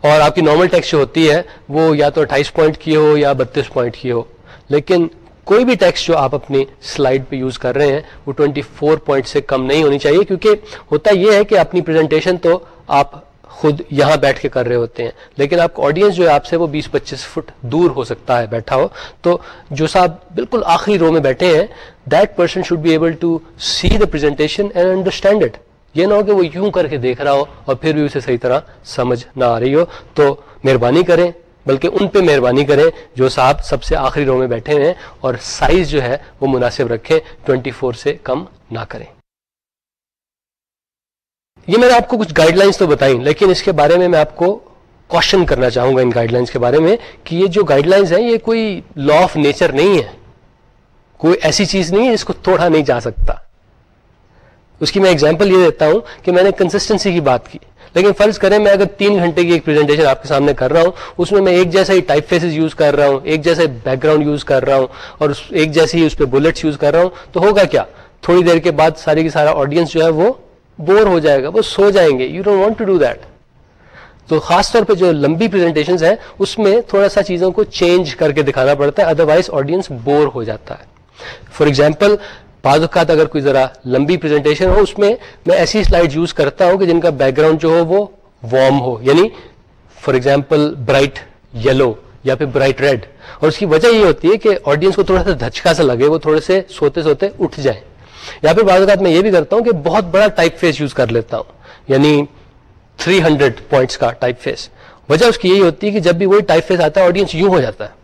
اور آپ کی نارمل ٹیکس جو ہوتی ہے وہ یا تو اٹھائیس پوائنٹ کی ہو یا بتیس پوائنٹ کی ہو۔ لیکن کوئی بھی ٹیکسٹ جو آپ اپنی سلائڈ پہ یوز کر رہے ہیں وہ 24 فور پوائنٹ سے کم نہیں ہونی چاہیے کیونکہ ہوتا یہ ہے کہ اپنی پریزنٹیشن تو آپ خود یہاں بیٹھ کے کر رہے ہوتے ہیں۔ لیکن آپ کو آڈینس جو ہے، آپ سے وہ بیس پچیس فٹ دور ہو سکتا ہے بیٹھا ہو۔ تو جو صاحب بالکل آخری رو میں بیٹھے ہیں that person should be able to see the presentation and understand it یہ نہ ہو کہ وہ یوں کر کے دیکھ رہا ہو اور پھر بھی اسے صحیح طرح سمجھ نہ آ رہی ہو۔ تو مہربانی کریں، بلکہ ان پہ مہربانی کریں جو صاحب سب سے آخری رو میں بیٹھے ہیں اور سائز جو ہے، وہ مناسب رکھیں ٹوینٹی فور سے کم نہ کریں۔ یہ میں نے آپ کو کچھ گائیڈ لائنس تو بتائیں، لیکن اس کے بارے میں میں آپ کو کوشچن کرنا چاہوں گا ان گائیڈ لائنس کے بارے میں کہ یہ جو گائیڈ لائنس ہیں، یہ کوئی لا آف نیچر نہیں ہے۔ کوئی ایسی چیز نہیں ہے جس کو توڑا نہیں جا سکتا۔ اس کی میں اگزامپل یہ دیتا ہوں کہ میں نے کنسسٹنسی کی بات کی۔ لیکن فرض کریں میں اگر تین گھنٹے کی ایک پریزنٹیشن آپ کے سامنے کر رہا ہوں، اس میں میں ایک جیسا ہی ٹائپ فیسز یوز کر رہا ہوں، ایک جیسا بیک گراؤنڈ یوز کر رہا ہوں، اور ایک جیسے ہی اس پہ بلٹس یوز کر رہا ہوں، تو ہوگا کیا؟ تھوڑی دیر کے بعد ساری کی سارا آڈینس جو ہے وہ بور ہو جائے گا، وہ سو جائیں گے۔ You don't want to do that تو خاص طور پہ جو لمبی پریزنٹیشن ہیں، اس میں تھوڑا سا چیزوں کو چینج کر کے دکھانا پڑتا ہے ادروائز آڈینس بور ہو جاتا ہے۔ فار ایگزامپل بعض اوقات اگر کوئی ذرا لمبی پریزنٹیشن ہو، اس میں میں ایسی سلائڈ یوز کرتا ہوں کہ جن کا بیک گراؤنڈ جو ہو، وہ وارم ہو۔ یعنی فار ایگزامپل برائٹ یلو یا پھر برائٹ ریڈ اور اس کی وجہ یہ ہوتی ہے کہ آڈینس کو تھوڑا سا دھچکا سا لگے، وہ تھوڑے سے سوتے سوتے اٹھ جائیں یا پھر بعض اوقات میں یہ بھی کرتا ہوں کہ بہت بڑا ٹائپ فیس یوز کر لیتا ہوں یعنی 300 ہنڈریڈ پوائنٹس کا ٹائپ فیس وجہ اس کی یہی ہوتی ہے کہ جب بھی وہی ٹائپ فیس آتا ہے آڈینس یوں ہو جاتا ہے۔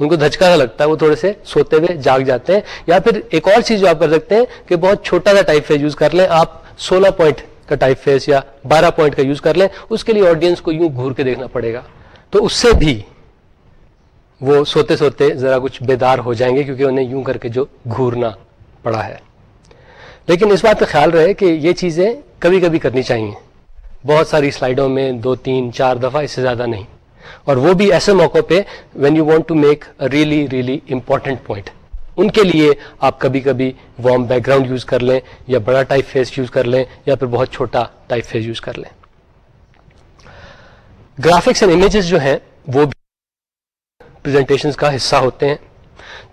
ان کو دھچکا سا لگتا ہے، وہ تھوڑے سے سوتے ہوئے جاگ جاتے ہیں۔ یا پھر ایک اور چیز جو آپ کر سکتے ہیں کہ بہت چھوٹا سا ٹائپ فیس یوز کر لیں۔ آپ سولہ پوائنٹ کا ٹائپ فیس یا بارہ پوائنٹ کا یوز کر لیں۔ اس کے لیے آڈینس کو یوں گھور کے دیکھنا پڑے گا۔ تو اس سے بھی وہ سوتے سوتے ذرا کچھ بیدار ہو جائیں گے کیونکہ انہیں یوں کر کے جو گھورنا پڑا ہے۔ لیکن اس بات کا خیال رہے کہ یہ چیزیں کبھی کبھی کرنی چاہیے۔ بہت ساری سلائڈوں میں دو، تین، چار دفعہ اس سے زیادہ نہیں۔ اور وہ بھی ایسے موقع پہ when you want to make really really important point ان کے لیے آپ کبھی کبھی وارم بیک گراؤنڈ یوز کر لیں یا بڑا ٹائپ فیس یوز کر لیں یا پھر بہت چھوٹا ٹائپ فیس یوز کر لیں۔ گرافکس اینڈ امیجز جو ہیں وہ بھی کا حصہ ہوتے ہیں۔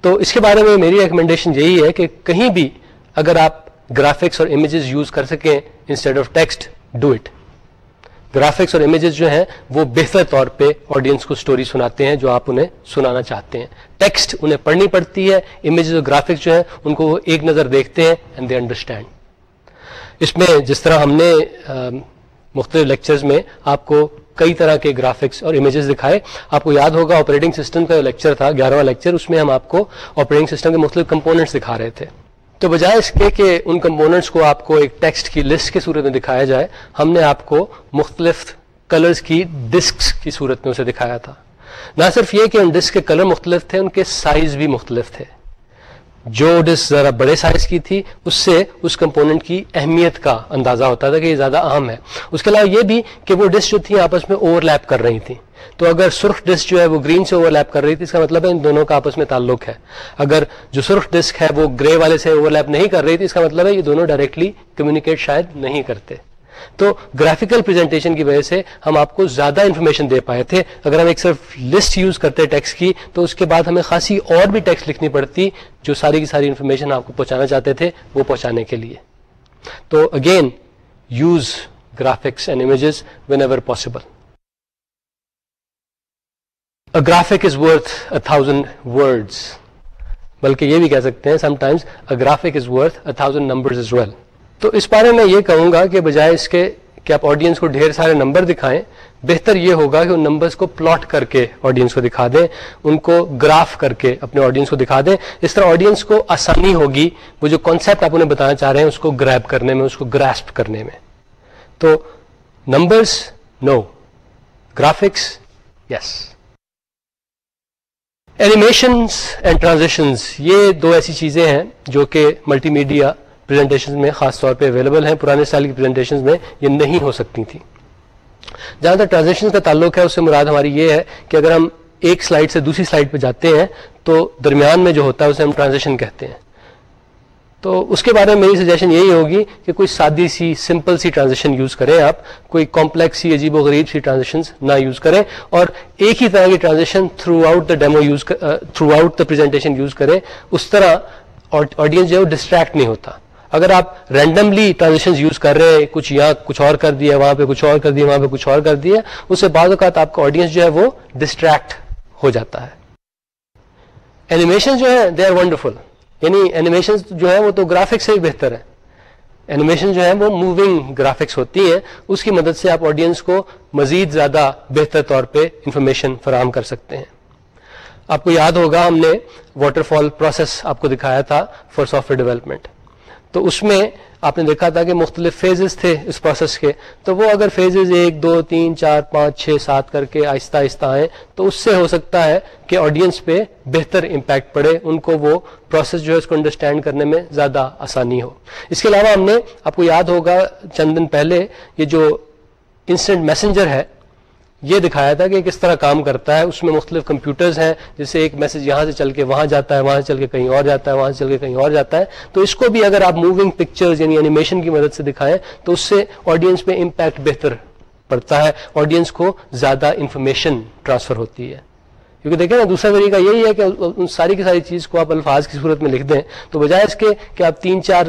تو اس کے بارے میں میری ریکمنڈیشن یہی ہے کہ کہیں بھی اگر آپ گرافکس اور امیجز یوز کر سکیں instead of text do it graphics اور امیجز جو ہیں وہ بہتر طور پہ آڈینس کو سٹوری سناتے ہیں جو آپ انہیں سنانا چاہتے ہیں. ٹیکسٹ انہیں پڑھنی پڑتی ہے امیجز اور گرافکس جو ہیں ان کو وہ ایک نظر دیکھتے ہیں اینڈ دے انڈرسٹینڈ اس میں جس طرح ہم نے مختلف لیکچرز میں آپ کو کئی طرح کے گرافکس اور امیجز دکھائے. آپ کو یاد ہوگا آپریٹنگ سسٹم کا جو لیکچر تھا، گیارہواں لیکچر اس میں ہم آپ کو آپریٹنگ سسٹم کے مختلف کمپوننٹس دکھا رہے تھے. تو بجائے اس کے کہ ان کمپوننٹس کو آپ کو ایک ٹیکسٹ کی لسٹ کی صورت میں دکھایا جائے، ہم نے آپ کو مختلف کلرز کی ڈسکس کی صورت میں اسے دکھایا تھا۔ نہ صرف یہ کہ ان ڈسک کے کلر مختلف تھے، ان کے سائز بھی مختلف تھے۔ جو ڈسک ذرا بڑے سائز کی تھی، اس سے اس کمپوننٹ کی اہمیت کا اندازہ ہوتا تھا کہ یہ زیادہ اہم ہے۔ اس کے علاوہ یہ بھی کہ وہ ڈسک جو تھی آپس میں اوور لیپ کر رہی تھیں۔ تو اگر سرخ ڈسک جو ہے وہ گرین سے اوور لیپ کر رہی تھی، اس کا مطلب ہے ان دونوں کا آپس میں تعلق ہے۔ اگر جو سرخ ڈسک ہے وہ گرے والے سے اوور لیپ نہیں کر رہی تھی، اس کا مطلب ہے یہ دونوں ڈائریکٹلی کمیونیکیٹ شاید نہیں کرتے۔ تو گرافیکل پریزنٹیشن کی وجہ سے ہم آپ کو زیادہ انفارمیشن دے پائے تھے۔ اگر ہم ایک صرف لسٹ یوز کرتے ٹیکسٹ کی، تو اس کے بعد ہمیں خاصی اور بھی ٹیکسٹ لکھنی پڑتی، جو ساری کی ساری انفارمیشن آپ کو پہنچانا چاہتے تھے، وہ پہنچانے کے لیے۔ تو again use graphics and images whenever possible graphic is worth a thousand words بلکہ یہ بھی کہہ سکتے ہیں sometimes a graphic is worth a thousand number is well تو اس بارے میں یہ کہوں گا کہ بجائے اس کے کہ آپ آڈینس کو ڈھیر سارے نمبر دکھائیں، بہتر یہ ہوگا کہ ان نمبرز کو پلاٹ کر کے آڈینس کو دکھا دیں، ان کو گراف کر کے اپنے آڈینس کو دکھا دیں۔ اس طرح آڈینس کو آسانی ہوگی، وہ جو کانسیپٹ آپ انہیں بتانا چاہ رہے ہیں، اس کو گریب کرنے میں، اس کو گراسپ کرنے میں۔ تو numbers no graphics yes animations and transactions یہ دو ایسی چیزیں ہیں جو کہ ملٹی میڈیا میں خاص طور پہ اویلیبل ہیں، پرانے سال کی پریزنٹیشن میں یہ نہیں ہو سکتی تھیں جہاں تک ٹرانزیکشن کا تعلق ہے، اس سے مراد ہماری یہ ہے کہ اگر ہم ایک سلائڈ سے دوسری سلائڈ پہ جاتے ہیں، تو درمیان میں جو ہوتا ہے، اسے ہم ٹرانزیکشن کہتے ہیں۔ تو اس کے بارے میں میری سجیشن یہی ہوگی کہ کوئی سادی سی سمپل سی ٹرانزیکشن یوز کریں آپ۔ کوئی کمپلیکس سی، عجیب و غریب سی ٹرانزیکشن نہ یوز کریں۔ اور ایک ہی طرح کی transaction throughout the demo use throughout the presentation use کریں۔ اس طرح آڈینس جو ہے، وہ ڈسٹریکٹ نہیں ہوتا۔ اگر آپ رینڈملی ٹرانزیکشن یوز کر رہے ہیں، کچھ یہاں کچھ اور کر دیا وہاں پہ کچھ اور کر دیا وہاں پہ کچھ اور کر دیا اس سے بعض اوقات آپ کا آڈینس جو ہے وہ ڈسٹریکٹ ہو جاتا ہے۔ اینیمیشن جو ہے دے آر ونڈرفل یعنی اینیمیشن جو ہے وہ تو گرافکس سے ہی بہتر ہے اینیمیشن جو ہے وہ موونگ گرافکس ہوتی ہیں۔ اس کی مدد سے آپ آڈینس کو مزید زیادہ بہتر طور پہ انفارمیشن فراہم کر سکتے ہیں۔ آپ کو یاد ہوگا، ہم نے واٹر فال پروسیس آپ کو دکھایا تھا فار سافٹ ویئر ڈیولپمنٹ تو اس میں آپ نے دیکھا تھا کہ مختلف فیزز تھے اس پروسیس کے۔ تو وہ اگر فیزز ایک، دو، تین، چار، پانچ، چھ، سات کر کے آہستہ آہستہ آئیں، تو اس سے ہو سکتا ہے کہ آڈینس پہ بہتر امپیکٹ پڑے، ان کو وہ پروسیس جو ہے اس کو انڈرسٹینڈ کرنے میں زیادہ آسانی ہو۔ اس کے علاوہ ہم نے، آپ کو یاد ہوگا، چند دن پہلے یہ جو انسٹنٹ میسنجر ہے یہ دکھایا تھا کہ کس طرح کام کرتا ہے، اس میں مختلف کمپیوٹرز ہیں، جسے ایک میسج یہاں سے چل کے وہاں جاتا ہے، وہاں سے چل کے کہیں اور جاتا ہے، وہاں سے چل کے کہیں اور جاتا ہے۔ تو اس کو بھی اگر آپ موونگ پکچرز یعنی اینیمیشن کی مدد سے دکھائیں، تو اس سے آڈینس میں امپیکٹ بہتر پڑتا ہے۔ آڈینس کو زیادہ انفارمیشن ٹرانسفر ہوتی ہے۔ کیونکہ دیکھیں نا، دوسرا طریقہ یہی ہے کہ ان ساری کی ساری چیز کو آپ الفاظ کی صورت میں لکھ دیں۔ تو بجائے اس کے کہ آپ تین چار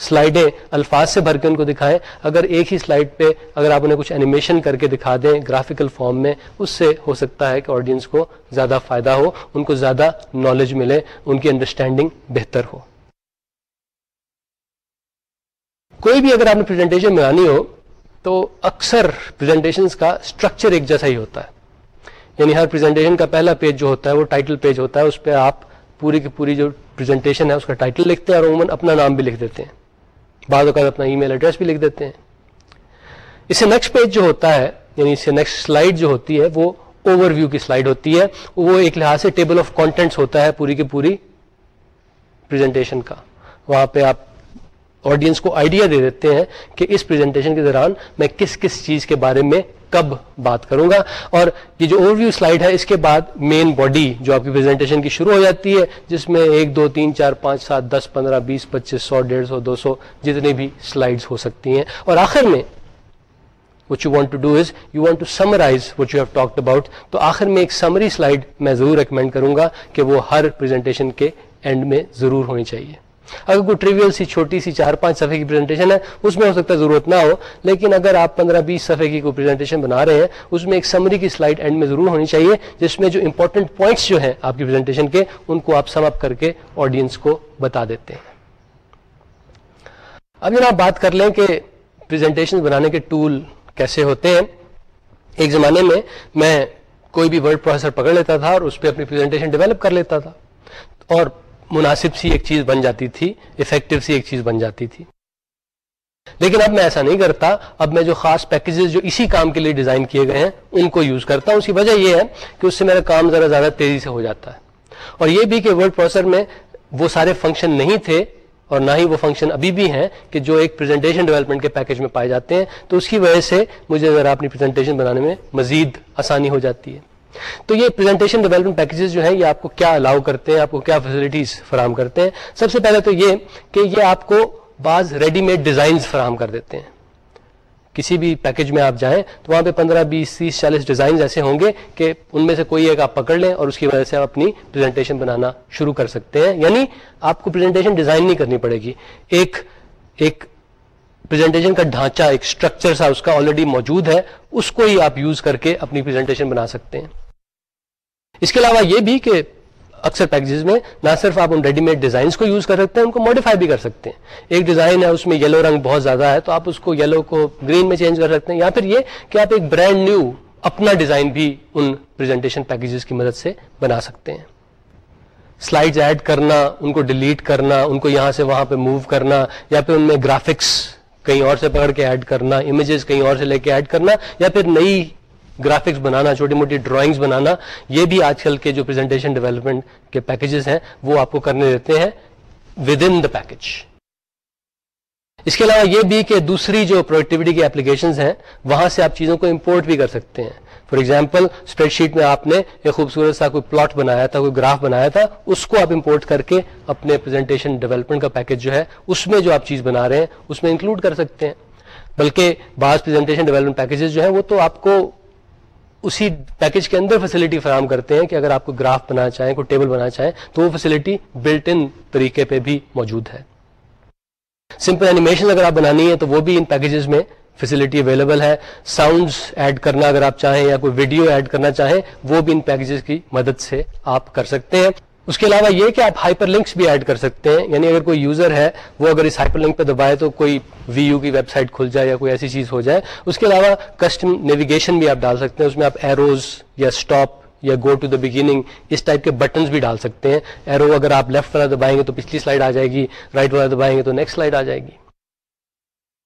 سلائڈیں الفاظ سے بھر کے ان کو دکھائیں اگر ایک ہی سلائڈ پہ اگر آپ انہیں کچھ اینیمیشن کر کے دکھا دیں گرافیکل فارم میں، اس سے ہو سکتا ہے کہ آڈینس کو زیادہ فائدہ ہو، ان کو زیادہ نالج ملے، ان کی انڈرسٹینڈنگ بہتر ہو۔ کوئی بھی اگر آپ نے پریزنٹیشن بنانی ہو، تو اکثر پریزنٹیشن کا اسٹرکچر ایک جیسا ہی ہوتا ہے۔ یعنی ہر پریزنٹیشن کا پہلا پیج جو ہوتا ہے، وہ ٹائٹل پیج ہوتا ہے، اس پہ آپ پوری کی پوری جو پریزنٹیشن ہے، اس کا ٹائٹل لکھتے ہیں اور عموماً اپنا نام بھی لکھ دیتے ہیں۔ بعض اوقات اپنا ای میل ایڈریس بھی لکھ دیتے ہیں۔ اس سے نیکسٹ پیج جو ہوتا ہے یعنی اس سے نیکسٹ سلائڈ جو ہوتی ہے، وہ اوور ویو کی سلائڈ ہوتی ہے۔ وہ ایک لحاظ سے ٹیبل آف کانٹینٹس ہوتا ہے پوری کی پوری پریزنٹیشن کا۔ وہاں پہ آپ آڈینس کو آئیڈیا دے دیتے ہیں کہ اس پریزنٹیشن کے دوران میں کس کس چیز کے بارے میں کب بات کروں گا اور یہ جو اوور ویو سلائڈ ہے، اس کے بعد مین باڈی جو آپ کی پریزنٹیشن کی شروع ہو جاتی ہے، جس میں ایک، دو، تین، چار، پانچ، سات، دس، پندرہ، بیس، پچیس، سو، ڈیڑھ سو، دو سو جتنی بھی سلائڈس ہو سکتی ہیں۔ اور آخر میں what you want to do is you want to summarise what you have talked about تو آخر میں ایک سمری سلائڈ میں ضرور ریکمینڈ کروں گا کہ وہ ہر پریزنٹیشن کے اینڈ میں ضرور ہونی چاہیے۔ اگر کوئی ٹریویل سی چھوٹی سی چار پانچ صفحے کی پریزنٹیشن ہے، اس میں ہو سکتا ہے ضرورت نہ ہو، لیکن اگر آپ پندرہ بیس صفحے کی کوئی پریزنٹیشن بنا رہے ہیں، اس میں ایک سمری کی سلائڈ اینڈ میں ضرور ہونی چاہیے، جس میں جو امپورٹنٹ پوائنٹس جو ہیں آپ کی پریزنٹیشن کے، ان کو آپ سم اپ کر کے آڈینس کو بتا دیتے ہیں۔ اب جناب بات کر لیں کہ پریزنٹیشن بنانے کے ٹول کیسے ہوتے ہیں۔ ایک زمانے میں میں کوئی بھی ورڈ پروسیسر پکڑ لیتا تھا اور اس پہ اپنی پریزنٹیشن ڈیولپ کر لیتا تھا۔ اور مناسب سی ایک چیز بن جاتی تھی افیکٹو سی ایک چیز بن جاتی تھی۔ لیکن اب میں ایسا نہیں کرتا، اب میں جو خاص پیکجز جو اسی کام کے لیے ڈیزائن کیے گئے ہیں، ان کو یوز کرتا ہوں۔ اس کی وجہ یہ ہے کہ اس سے میرا کام ذرا زیادہ تیزی سے ہو جاتا ہے۔ اور یہ بھی کہ ورڈ پروسر میں وہ سارے فنکشن نہیں تھے اور نہ ہی وہ فنکشن ابھی بھی ہیں کہ جو ایک پریزنٹیشن ڈیولپمنٹ کے پیکج میں پائے جاتے ہیں، تو اس کی وجہ سے مجھے ذرا اپنی پریزنٹیشن بنانے میں مزید آسانی ہو جاتی ہے۔ تو یہ پریزنٹیشن ڈیولپمنٹ پیکجز جو ہیں، یہ آپ کو کیا الاؤ کرتے ہیں، آپ کو کیا فیسلٹیز فراہم کرتے ہیں؟ سب سے پہلے تو یہ کہ یہ آپ کو بعض ریڈی میڈ ڈیزائنز فراہم کر دیتے ہیں۔ کسی بھی پیکج میں آپ جائیں تو وہاں پہ پندرہ، بیس، تیس، چالیس ڈیزائنز ایسے ہوں گے کہ ان میں سے کوئی ایک آپ پکڑ لیں اور اس کی وجہ سے آپ اپنی پریزنٹیشن بنانا شروع کر سکتے ہیں۔ یعنی آپ کو پریزنٹیشن ڈیزائن نہیں کرنی پڑے گی۔ ایک ایک پریزنٹیشن کا ڈھانچہ، ایک اسٹرکچر سا اس کا آلریڈی موجود ہے، اس کو ہی آپ یوز کر کے اپنی پریزنٹیشن بنا سکتے ہیں۔ اس کے علاوہ یہ بھی کہ اکثر پیکجز میں نہ صرف آپ ان ریڈی میڈ ڈیزائنس کو یوز کر سکتے ہیں، ان کو ماڈیفائی بھی کر سکتے ہیں۔ ایک ڈیزائن ہے، اس میں یلو رنگ بہت زیادہ ہے، تو آپ اس کو یلو کو گرین میں چینج کر سکتے ہیں۔ یا پھر یہ کہ آپ ایک برانڈ نیو اپنا ڈیزائن بھی ان پریزنٹیشن پیکجز کی مدد سے بنا سکتے ہیں۔ سلائڈز ایڈ کرنا، ان کو ڈیلیٹ کرنا، ان کو یہاں سے وہاں پہ موو کرنا، یا پھر ان میں گرافکس کہیں اور سے پکڑ کے ایڈ کرنا امیجز کہیں اور سے لے کے ایڈ کرنا، یا پھر نئی گرافکس بنانا، چھوٹی موٹی ڈرائنگس بنانا، یہ بھی آج کل کے جو پریزنٹیشن ڈیولپمنٹ کے پیکجز ہیں، وہ آپ کو کرنے دیتے ہیں ود ان دا پیکج اس کے علاوہ یہ بھی کہ دوسری جو پروڈکٹیوٹی کی اپلیکیشنز ہیں، وہاں سے آپ چیزوں کو امپورٹ بھی کر سکتے ہیں۔ فار ایگزامپل اسپریڈ شیٹ میں آپ نے ایک خوبصورت سا کوئی پلاٹ بنایا تھا، کوئی گراف بنایا تھا، اس کو آپ امپورٹ کر کے اپنے پریزنٹیشن ڈیولپمنٹ کا پیکج جو ہے، اس میں جو آپ چیز بنا رہے ہیں، اس میں انکلوڈ کر سکتے ہیں۔ بلکہ بعض پریزنٹیشن ڈیولپمنٹ پیکجز جو ہیں، وہ تو آپ کو اسی پیکج کے اندر فیسلٹی فراہم کرتے ہیں کہ اگر آپ کو گراف بنانا چاہیں، کوئی ٹیبل بنانا چاہیں، تو وہ فیسلٹی بلٹ ان طریقے پہ بھی موجود ہے۔ سمپل اینیمیشن اگر آپ بنانی ہے تو وہ بھی ان پیکجز میں فیسلٹی اویلیبل ہے۔ ساؤنڈز ایڈ کرنا اگر آپ چاہیں یا کوئی ویڈیو ایڈ کرنا چاہیں، وہ بھی ان پیکجز کی مدد سے آپ کر سکتے ہیں۔ اس کے علاوہ یہ کہ آپ ہائپر لنکس بھی ایڈ کر سکتے ہیں یعنی اگر کوئی یوزر ہے، وہ اگر اس ہائپر لنک پہ دبائے تو کوئی وی یو کی ویب سائٹ کھل جائے یا کوئی ایسی چیز ہو جائے۔ اس کے علاوہ کسٹم نیویگیشن بھی آپ ڈال سکتے ہیں، اس میں آپ ایروز یا اسٹاپ یا گو ٹو دا بگیننگ اس ٹائپ کے بٹنس بھی ڈال سکتے ہیں۔ ایرو اگر آپ لیفٹ والا دبائیں گے تو پچھلی سلائڈ آ جائے گی، رائٹ والا دبائیں گے تو نیکسٹ سلائڈ آ جائے گی۔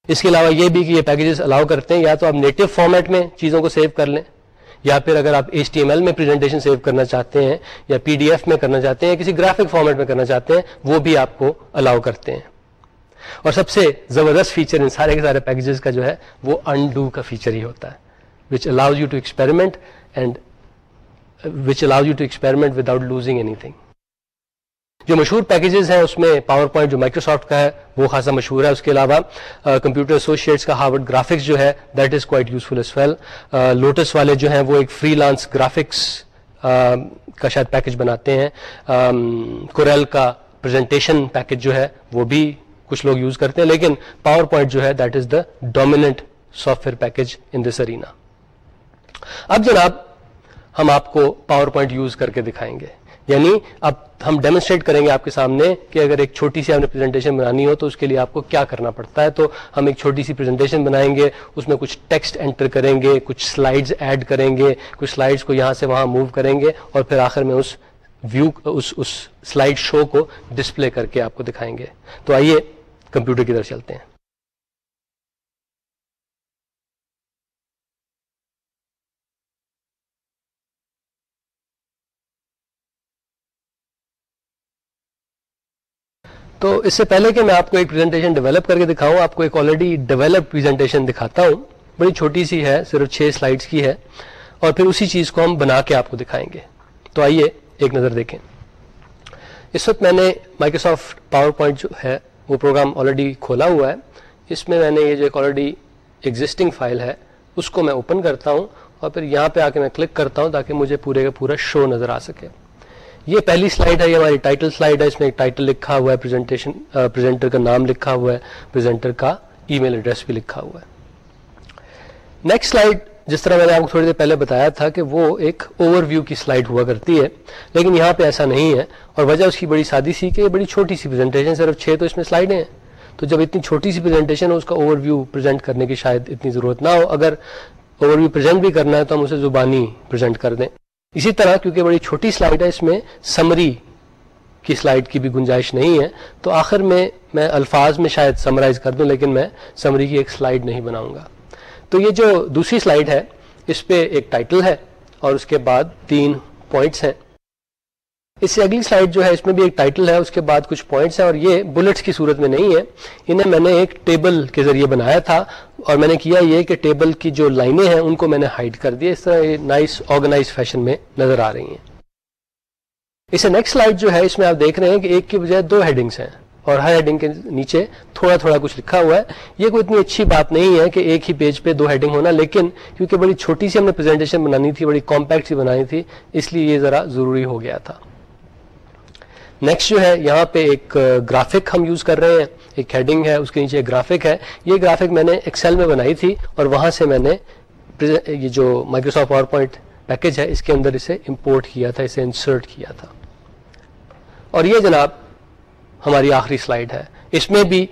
اس کے علاوہ یہ بھی کہ یہ پیکجز الاؤ کرتے ہیں، یا تو آپ نیٹو فارمیٹ میں چیزوں کو سیو کر لیں۔ یا پھر اگر آپ ایچ ٹی ایم ایل میں پریزنٹیشن سیو کرنا چاہتے ہیں یا پی ڈی ایف میں کرنا چاہتے ہیں کسی گرافک فارمیٹ میں کرنا چاہتے ہیں، وہ بھی آپ کو الاؤ کرتے ہیں۔ اور سب سے زبردست فیچر ان سارے کے سارے پیکجز کا جو ہے، وہ انڈو کا فیچر ہی ہوتا ہے which allows you to experiment and which allows you to experiment without losing anything جو مشہور پیکیجز ہیں، اس میں پاور پوائنٹ جو مائکروسافٹ کا ہے، وہ خاصا مشہور ہے۔ اس کے علاوہ کمپیوٹر ایسوسیٹس کا ہارورڈ گرافکس جو ہے that is quite useful as well Lotus والے جو ہیں، وہ ایک فری لانس گرافکس کا شاید پیکج بناتے ہیں۔ کوریل کا پریزنٹیشن پیکج جو ہے، وہ بھی کچھ لوگ یوز کرتے ہیں۔ لیکن پاور پوائنٹ جو ہے that is the dominant software package in this arena اب جناب، ہم آپ کو پاور پوائنٹ یوز کر کے دکھائیں گے۔ یعنی اب ہم ڈیمونسٹریٹ کریں گے آپ کے سامنے کہ اگر ایک چھوٹی سی آپ نے پریزنٹیشن بنانی ہو تو اس کے لیے آپ کو کیا کرنا پڑتا ہے، تو ہم ایک چھوٹی سی پریزنٹیشن بنائیں گے، اس میں کچھ ٹیکسٹ انٹر کریں گے، کچھ سلائڈز ایڈ کریں گے، کچھ سلائڈز کو یہاں سے وہاں موو کریں گے اور پھر آخر میں اس ویو اس اس سلائڈ شو کو ڈسپلے کر کے آپ کو دکھائیں گے۔ تو آئیے کمپیوٹر کی طرف چلتے ہیں۔ تو اس سے پہلے کہ میں آپ کو ایک پریزنٹیشن ڈیولپ کر کے دکھاؤں، آپ کو ایک آلریڈی ڈیولپ پریزنٹیشن دکھاتا ہوں۔ بڑی چھوٹی سی ہے، صرف چھ سلائڈس کی ہے۔ اور پھر اسی چیز کو ہم بنا کے آپ کو دکھائیں گے۔ تو آئیے ایک نظر دیکھیں۔ اس وقت میں نے مائکروسافٹ پاور پوائنٹ جو ہے، وہ پروگرام آلریڈی کھولا ہوا ہے۔ اس میں میں نے یہ جو ایک آلریڈی ایگزٹنگ فائل ہے، اس کو میں اوپن کرتا ہوں۔ اور پھر یہاں پہ آ کے میں کلک کرتا ہوں تاکہ مجھے پورے کا پورا شو نظر آ سکے۔ یہ پہلی سلائڈ ہے، یہ ہماری ٹائٹل سلائڈ ہے، اس میں ایک ٹائٹل لکھا ہوا ہے پریزنٹیشن پریزنٹر کا نام لکھا ہوا ہے پریزنٹر کا ای میل ایڈریس بھی لکھا ہوا ہے۔ نیکسٹ سلائڈ جس طرح میں نے آپ کو تھوڑی دیر پہلے بتایا تھا کہ وہ ایک اوور ویو کی سلائڈ ہوا کرتی ہے، لیکن یہاں پہ ایسا نہیں ہے۔ اور وجہ اس کی بڑی سادی سی کہ یہ بڑی چھوٹی سی پریزنٹیشن صرف چھ تو اس میں سلائڈیں ہیں۔ تو جب اتنی چھوٹی سی پریزنٹیشن ہے، اس کا اوور ویو پرزینٹ کرنے کی شاید اتنی ضرورت نہ ہو۔ اگر اوور ویو پرزینٹ بھی کرنا ہے، تو ہم اسے زبانی پرزینٹ کر دیں۔ اسی طرح کیونکہ بڑی چھوٹی سلائڈ ہے، اس میں سمری کی سلائڈ کی بھی گنجائش نہیں ہے، تو آخر میں میں الفاظ میں شاید سمرائز کر دوں، لیکن میں سمری کی ایک سلائڈ نہیں بناؤں گا۔ تو یہ جو دوسری سلائڈ ہے، اس پہ ایک ٹائٹل ہے اور اس کے بعد تین پوائنٹس ہیں۔ اس سے اگلی سلائڈ جو ہے، اس میں بھی ایک ٹائٹل ہے، اس کے بعد کچھ پوائنٹس ہیں اور یہ بلٹس کی صورت میں نہیں ہے۔ انہیں میں نے ایک ٹیبل کے ذریعے بنایا تھا اور میں نے کیا یہ کہ ٹیبل کی جو لائنیں ہیں، ان کو میں نے ہائڈ کر دیا اس طرح یہ نائس آرگنائز فیشن میں نظر آ رہی ہیں۔ اس سے نیکسٹ سلائڈ جو ہے، اس میں آپ دیکھ رہے ہیں کہ ایک کی بجائے دو ہیڈنگس ہیں اور ہر ہیڈنگ کے نیچے تھوڑا تھوڑا کچھ لکھا ہوا ہے۔ یہ کوئی اتنی اچھی بات نہیں ہے کہ ایک ہی پیج پہ دو ہیڈنگ ہونا، لیکن کیونکہ بڑی چھوٹی سی ہم نے پریزنٹیشن بنانی تھی، بڑی کمپیکٹ سی بنانی تھی، اس لیے یہ ذرا ضروری ہو گیا تھا۔ نیکسٹ جو ہے، یہاں پہ ایک گرافک ہم یوز کر رہے ہیں. ایک ہیڈنگ ہے، اس کے نیچے ایک گرافک ہے. یہ گرافک میں نے ایکسل میں بنائی تھی اور وہاں سے میں نے یہ جو مائکروسافٹ پاور پوائنٹ پیکج ہے، اس کے اندر اسے امپورٹ کیا تھا، اسے انسرٹ کیا تھا. اور یہ جناب ہماری آخری سلائڈ ہے. اس میں بھی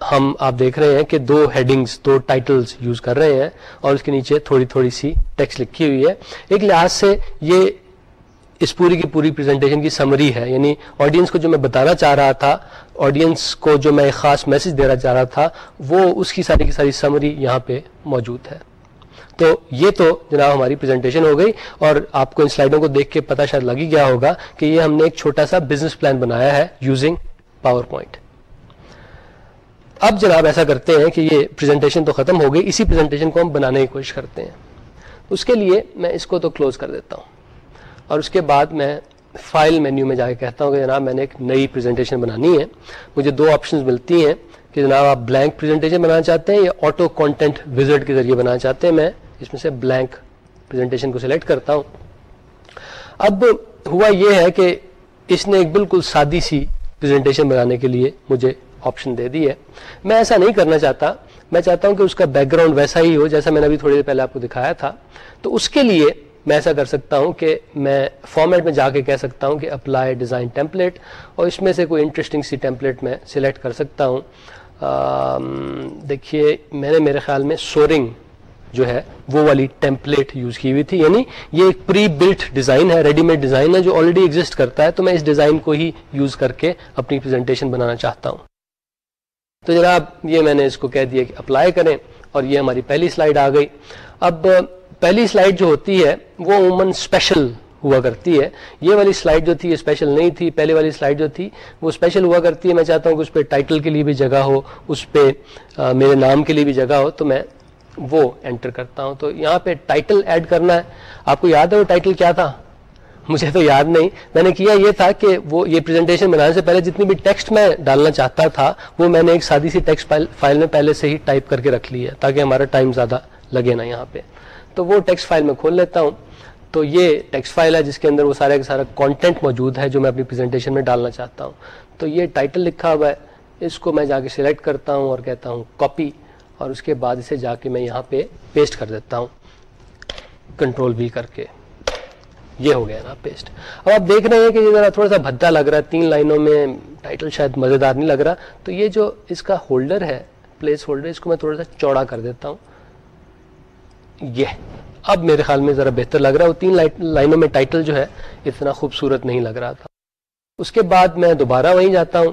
ہم آپ دیکھ رہے ہیں کہ دو ہیڈنگز دو ٹائٹلز یوز کر رہے ہیں اور اس کے نیچے تھوڑی تھوڑی سی ٹیکس لکھی ہوئی ہے. ایک لحاظ سے یہ اس پوری کی پوری پریزنٹیشن کی سمری ہے. یعنی آڈینس کو جو میں بتانا چاہ رہا تھا آڈینس کو جو میں ایک خاص میسج دینا چاہ رہا تھا، وہ اس کی ساری کی ساری سمری یہاں پہ موجود ہے. تو یہ تو جناب ہماری پریزنٹیشن ہو گئی اور آپ کو ان سلائڈوں کو دیکھ کے پتا شاید لگ ہی گیا ہوگا کہ یہ ہم نے ایک چھوٹا سا بزنس پلان بنایا ہے یوزنگ پاور پوائنٹ اب جناب ایسا کرتے ہیں کہ یہ پریزنٹیشن تو ختم ہو گئی، اسی پریزنٹیشن کو ہم بنانے کی کوشش کرتے ہیں. اس کے لیے میں اس کو تو کلوز کر دیتا ہوں. اور اس کے بعد میں فائل مینیو میں جا کے کہتا ہوں کہ جناب میں نے ایک نئی پریزنٹیشن بنانی ہے۔ مجھے دو آپشنز ملتی ہیں کہ جناب آپ بلینک پریزنٹیشن بنانا چاہتے ہیں یا آٹو کانٹینٹ وزٹ کے ذریعے بنانا چاہتے ہیں۔ میں اس میں سے بلینک پریزنٹیشن کو سلیکٹ کرتا ہوں۔ اب ہوا یہ ہے کہ اس نے ایک بالکل سادی سی پریزنٹیشن بنانے کے لیے مجھے آپشن دے دی ہے۔ میں ایسا نہیں کرنا چاہتا۔ میں چاہتا ہوں کہ اس کا بیک گراؤنڈ ویسا ہی ہو، جیسا میں نے ابھی تھوڑی دیر پہلے آپ کو دکھایا تھا۔ تو اس کے لیے میں ایسا کر سکتا ہوں کہ میں فارمیٹ میں جا کے کہہ سکتا ہوں کہ اپلائی ڈیزائن ٹیمپلیٹ اور اس میں سے کوئی انٹرسٹنگ سی ٹیمپلیٹ میں سلیکٹ کر سکتا ہوں۔ دیکھیے، میں نے میرے خیال میں سورنگ جو ہے وہ والی ٹیمپلیٹ یوز کی ہوئی تھی۔ یعنی یہ ایک پری بلٹ ڈیزائن ہے ریڈی میڈ ڈیزائن ہے جو آلریڈی ایگزٹ کرتا ہے۔ تو میں اس ڈیزائن کو ہی یوز کر کے اپنی پریزنٹیشن بنانا چاہتا ہوں۔ تو جناب، یہ میں نے اس کو کہہ دیا کہ اپلائی کریں اور یہ ہماری پہلی سلائڈ آ گئی۔ اب پہلی سلائڈ جو ہوتی ہے وہ عموماً اسپیشل ہوا کرتی ہے۔ یہ والی سلائڈ جو تھی یہ اسپیشل نہیں تھی۔ پہلے والی سلائڈ جو تھی وہ اسپیشل ہوا کرتی ہے۔ میں چاہتا ہوں کہ اس پہ ٹائٹل کے لیے بھی جگہ ہو، اس پہ میرے نام کے لیے بھی جگہ ہو، تو میں وہ انٹر کرتا ہوں۔ تو یہاں پہ ٹائٹل ایڈ کرنا ہے۔ آپ کو یاد ہے وہ ٹائٹل کیا تھا؟ مجھے تو یاد نہیں۔ میں نے کیا یہ تھا کہ وہ، یہ پریزنٹیشن بنانے سے پہلے جتنی بھی ٹیکسٹ میں ڈالنا چاہتا تھا، وہ میں نے ایک سادی سی ٹیکسٹ فائل میں پہلے سے ہی ٹائپ کر کے رکھ لی ہے، تاکہ ہمارا ٹائم زیادہ لگے نا یہاں پہ۔ تو وہ ٹیکسٹ فائل میں کھول لیتا ہوں۔ تو یہ ٹیکسٹ فائل ہے جس کے اندر وہ سارا کا سارا کانٹینٹ موجود ہے جو میں اپنی پریزنٹیشن میں ڈالنا چاہتا ہوں۔ تو یہ ٹائٹل لکھا ہوا ہے۔ اس کو میں جا کے سلیکٹ کرتا ہوں اور کہتا ہوں کاپی اور اس کے بعد اسے جا کے میں یہاں پہ پیسٹ کر دیتا ہوں۔ کنٹرول بھی کر کے یہ ہو گیا نا پیسٹ اب آپ دیکھ رہے ہیں کہ یہ ذرا تھوڑا سا بھدا لگ رہا ہے۔ تین لائنوں میں ٹائٹل شاید مزیدار نہیں لگ رہا۔ تو یہ جو اس کا ہولڈر ہے پلیس ہولڈر اس کو میں تھوڑا سا چوڑا کر دیتا ہوں۔ یہ اب میرے خیال میں ذرا بہتر لگ رہا ہے۔ وہ تین لائنوں میں ٹائٹل جو ہے، اتنا خوبصورت نہیں لگ رہا تھا۔ اس کے بعد میں دوبارہ وہیں جاتا ہوں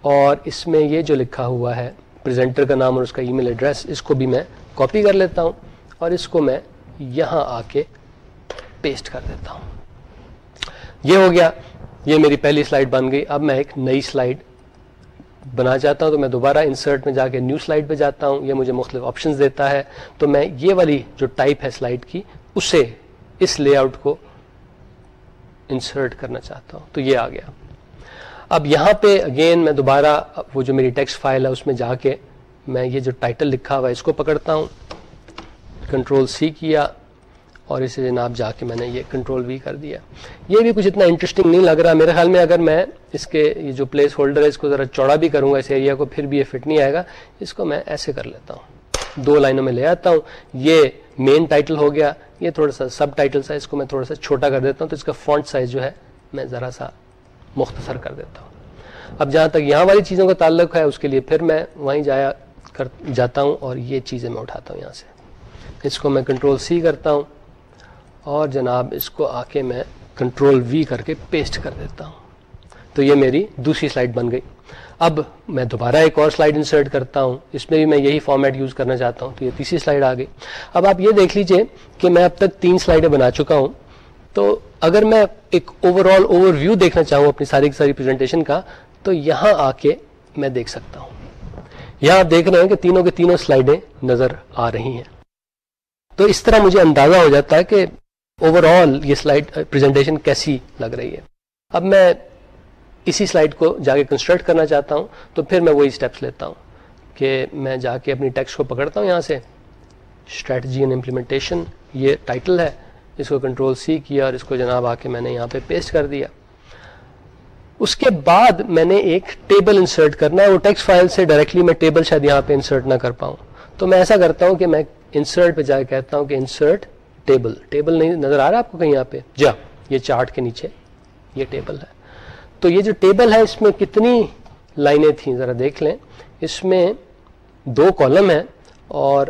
اور اس میں یہ جو لکھا ہوا ہے پریزنٹر کا نام اور اس کا ای میل ایڈریس اس کو بھی میں کاپی کر لیتا ہوں اور اس کو میں یہاں آ کے پیسٹ کر دیتا ہوں۔ یہ ہو گیا۔ یہ میری پہلی سلائڈ بن گئی۔ اب میں ایک نئی سلائڈ بنا چاہتا ہوں تو میں دوبارہ انسرٹ میں جا کے نیو سلائڈ پہ جاتا ہوں، یہ مجھے مختلف آپشنز دیتا ہے۔ تو میں یہ والی جو ٹائپ ہے سلائڈ کی، اسے اس لے آؤٹ کو انسرٹ کرنا چاہتا ہوں۔ تو یہ آ گیا۔ اب یہاں پہ اگین میں دوبارہ وہ جو میری ٹیکسٹ فائل ہے، اس میں جا کے میں یہ جو ٹائٹل لکھا ہوا ہے، اس کو پکڑتا ہوں۔ کنٹرول سی کیا۔ اور اسے جناب جا کے میں نے یہ کنٹرول بھی کر دیا۔ یہ بھی کچھ اتنا انٹرسٹنگ نہیں لگ رہا میرے خیال میں۔ اگر میں اس کے یہ جو پلیس ہولڈر ہے، اس کو ذرا چوڑا بھی کروں گا، اس ایریا کو پھر بھی یہ فٹ نہیں آئے گا۔ اس کو میں ایسے کر لیتا ہوں۔ دو لائنوں میں لے آتا ہوں۔ یہ مین ٹائٹل ہو گیا۔ یہ تھوڑا سا سب ٹائٹل سائز کو میں تھوڑا سا چھوٹا کر دیتا ہوں۔ تو اس کا فونٹ سائز جو ہے، میں ذرا سا مختصر کر دیتا ہوں۔ اب جہاں تک یہاں والی چیزوں کا تعلق ہے، اس کے لیے پھر میں وہیں جایا کر جاتا ہوں اور یہ چیزیں میں اٹھاتا ہوں یہاں سے۔ اس کو میں کنٹرول سی کرتا ہوں۔ اور جناب اس کو آ کے میں کنٹرول وی کر کے پیسٹ کر دیتا ہوں۔ تو یہ میری دوسری سلائڈ بن گئی۔ اب میں دوبارہ ایک اور سلائڈ انسرٹ کرتا ہوں۔ اس میں بھی میں یہی فارمیٹ یوز کرنا چاہتا ہوں۔ تو یہ تیسری سلائڈ آ گئی اب آپ یہ دیکھ لیجیے کہ میں اب تک تین سلائڈیں بنا چکا ہوں۔ تو اگر میں ایک اوور آل اوور ویو دیکھنا چاہوں اپنی ساری کی ساری پریزنٹیشن کا، تو یہاں آ کے میں دیکھ سکتا ہوں۔ یہاں آپ دیکھ رہے ہیں کہ تینوں کے تینوں سلائڈیں نظر آ رہی ہیں۔ تو اس طرح مجھے اندازہ ہو جاتا ہے کہ اوور آل یہ سلائڈ پریزنٹیشن uh, کیسی لگ رہی ہے؟ اب میں اسی سلائڈ کو جا کے کنسٹرکٹ کرنا چاہتا ہوں، تو پھر میں وہی اسٹیپس لیتا ہوں کہ میں جا کے اپنی ٹیکسٹ کو پکڑتا ہوں یہاں سے۔ اسٹریٹجی اینڈ امپلیمنٹیشن یہ ٹائٹل ہے۔ اس کو کنٹرول سی کیا اور اس کو جناب آ کے میں نے یہاں پہ پیسٹ کر دیا۔ اس کے بعد میں نے ایک ٹیبل انسرٹ کرنا ہے۔ وہ ٹیکسٹ فائل سے ڈائریکٹلی میں ٹیبل شاید یہاں پہ انسرٹ نہ کر پاؤں۔ تو میں ایسا کرتا ہوں کہ میں انسرٹ پہ جا کے کہتا ہوں کہ انسرٹ ٹیبل ٹیبل نہیں، نظر آ رہا آپ کو کہیں یہاں پہ؟ جا، یہ چارٹ کے نیچے، یہ ٹیبل ہے۔ تو یہ جو ٹیبل ہے، اس میں کتنی لائنیں تھیں؟ ذرا دیکھ لیں۔ اس میں دو کالم ہیں اور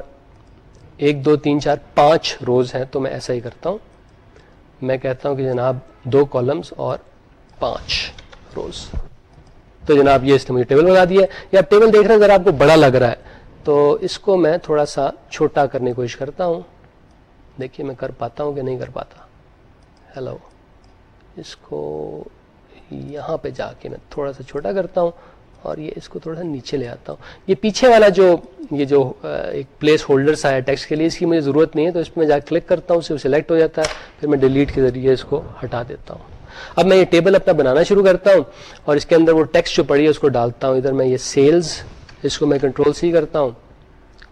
ایک، دو، تین، چار، پانچ روز ہیں۔ تو میں ایسا ہی کرتا ہوں۔ میں کہتا ہوں کہ جناب دو کالمس اور پانچ روز۔ تو جناب یہ اس نے مجھے ٹیبل بنا دیا یا ٹیبل دیکھ رہے ہیں، ذرا آپ کو بڑا لگ رہا ہے۔ تو اس کو میں تھوڑا سا چھوٹا کرنے کی کوشش کرتا ہوں۔ دیکھیے میں کر پاتا ہوں کہ نہیں کر پاتا۔ ہیلو اس کو یہاں پہ جا کے میں تھوڑا سا چھوٹا کرتا ہوں اور یہ اس کو تھوڑا سا نیچے لے آتا ہوں۔ یہ پیچھے والا جو، یہ جو ایک پلیس ہولڈرس آیا ٹیکسٹ کے لیے، اس کی مجھے ضرورت نہیں ہے، تو اس میں جا کے کلک کرتا ہوں، اسے سلیکٹ ہو جاتا ہے۔ پھر میں ڈیلیٹ کے ذریعے اس کو ہٹا دیتا ہوں۔ اب میں یہ ٹیبل اپنا بنانا شروع کرتا ہوں اور اس کے اندر وہ ٹیکسٹ جو پڑی ہے، اس کو ڈالتا ہوں۔ ادھر میں یہ سیلز اس کو میں کنٹرول سی کرتا ہوں۔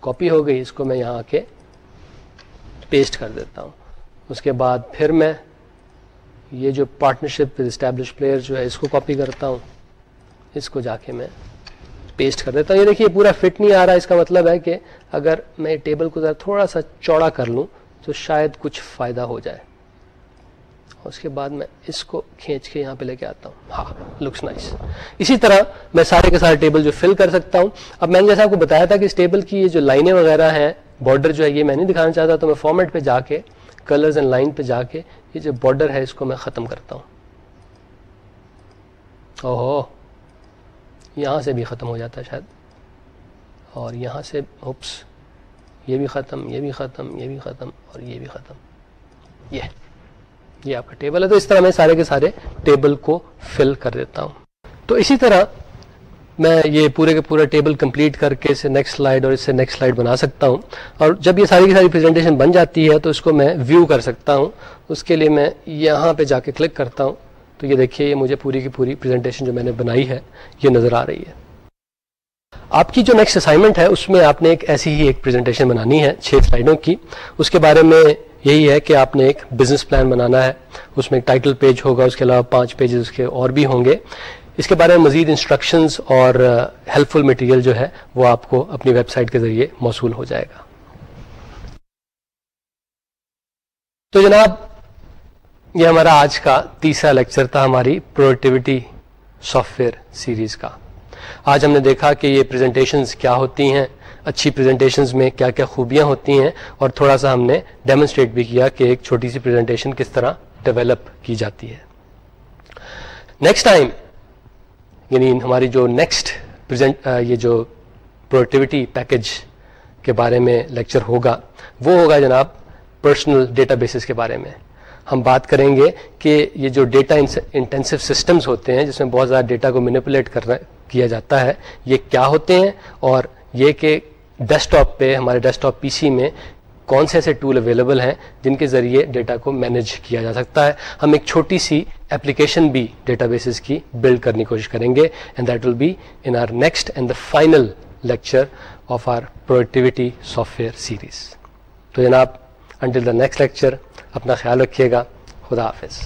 کاپی ہو گئی، اس کو میں یہاں آ کے پیسٹ کر دیتا ہوں۔ اس کے بعد پھر میں یہ جو پارٹنرشپ اسٹیبلش پلیئر جو ہے، اس کو کاپی کرتا ہوں۔ اس کو جا کے میں پیسٹ کر دیتا ہوں۔ یہ دیکھیے پورا فٹ نہیں آ رہا۔ اس کا مطلب ہے کہ اگر میں ٹیبل کو ذرا تھوڑا سا چوڑا کر لوں تو شاید کچھ فائدہ ہو جائے۔ اس کے بعد میں اس کو کھینچ کے یہاں پہ لے کے آتا ہوں۔ ہاں لکس نائس اسی طرح میں سارے کے سارے ٹیبل جو فل کر سکتا ہوں۔ اب میں نے جیسا آپ کو بتایا تھا کہ اس ٹیبل کی یہ جو لائنیں وغیرہ ہیں بارڈر جو ہے یہ میں نہیں دکھانا چاہتا، تو میں فارمیٹ پہ جا کے کلرز اینڈ لائن پہ جا کے یہ جو بارڈر ہے اس کو میں ختم کرتا ہوں۔ اوہو، یہاں سے بھی ختم ہو جاتا ہے شاید۔ اور یہاں سے، اوپس، یہ بھی ختم، یہ بھی ختم، یہ بھی ختم اور یہ بھی ختم۔ یہ یہ آپ کا ٹیبل ہے۔ تو اس طرح میں سارے کے سارے ٹیبل کو فل کر دیتا ہوں۔ تو اسی طرح میں یہ پورے کے پورا ٹیبل کمپلیٹ کر کے اسے نیکسٹ سلائڈ اور اس سے نیکسٹ سلائڈ بنا سکتا ہوں۔ اور جب یہ ساری کی ساری پریزنٹیشن بن جاتی ہے تو اس کو میں ویو کر سکتا ہوں۔ اس کے لیے میں یہاں پہ جا کے کلک کرتا ہوں۔ تو یہ دیکھیے، یہ مجھے پوری کی پوری پریزنٹیشن جو میں نے بنائی ہے، یہ نظر آ رہی ہے۔ آپ کی جو نیکسٹ اسائنمنٹ ہے، اس میں آپ نے ایک ایسی ہی ایک پریزنٹیشن بنانی ہے، چھ سلائڈوں کی۔ اس کے بارے میں یہی ہے کہ آپ نے ایک بزنس پلان بنانا ہے۔ اس میں ایک ٹائٹل پیج ہوگا، اس کے علاوہ پانچ پیجز اس کے اور بھی ہوں گے۔ اس کے بارے میں مزید انسٹرکشنز اور ہیلپ فل مٹیریل جو ہے وہ آپ کو اپنی ویب سائٹ کے ذریعے موصول ہو جائے گا۔ تو جناب، یہ ہمارا آج کا تیسرا لیکچر تھا ہماری پروڈکٹیوٹی سافٹ ویئر سیریز کا۔ آج ہم نے دیکھا کہ یہ پریزنٹیشنز کیا ہوتی ہیں، اچھی پریزنٹیشنز میں کیا کیا خوبیاں ہوتی ہیں اور تھوڑا سا ہم نے ڈیمونسٹریٹ بھی کیا کہ ایک چھوٹی سی پریزنٹیشن کس طرح ڈیولپ کی جاتی ہے۔ نیکسٹ ٹائم یعنی ہماری جو نیکسٹ یہ جو پروڈکٹیوٹی پیکج کے بارے میں لیکچر ہوگا، وہ ہوگا جناب پرسنل ڈیٹا بیسز کے بارے میں۔ ہم بات کریں گے کہ یہ جو ڈیٹا انٹینسو سسٹمز ہوتے ہیں، جس میں بہت زیادہ ڈیٹا کو مینیپولیٹ کرنا کیا جاتا ہے، یہ کیا ہوتے ہیں؟ اور یہ کہ ڈیسک ٹاپ پہ، ہمارے ڈیسک ٹاپ پی سی میں کون سے ایسے ٹول اویلیبل ہیں جن کے ذریعے ڈیٹا کو مینج کیا جا سکتا ہے؟ ہم ایک چھوٹی سی اپلیکیشن بھی ڈیٹا بیسز کی بلڈ کرنے کی کوشش کریں گے and that will be in our next and the final lecture of our productivity software series تو جناب انٹل دا نیکسٹ لیکچر اپنا خیال رکھیے گا. خدا حافظ.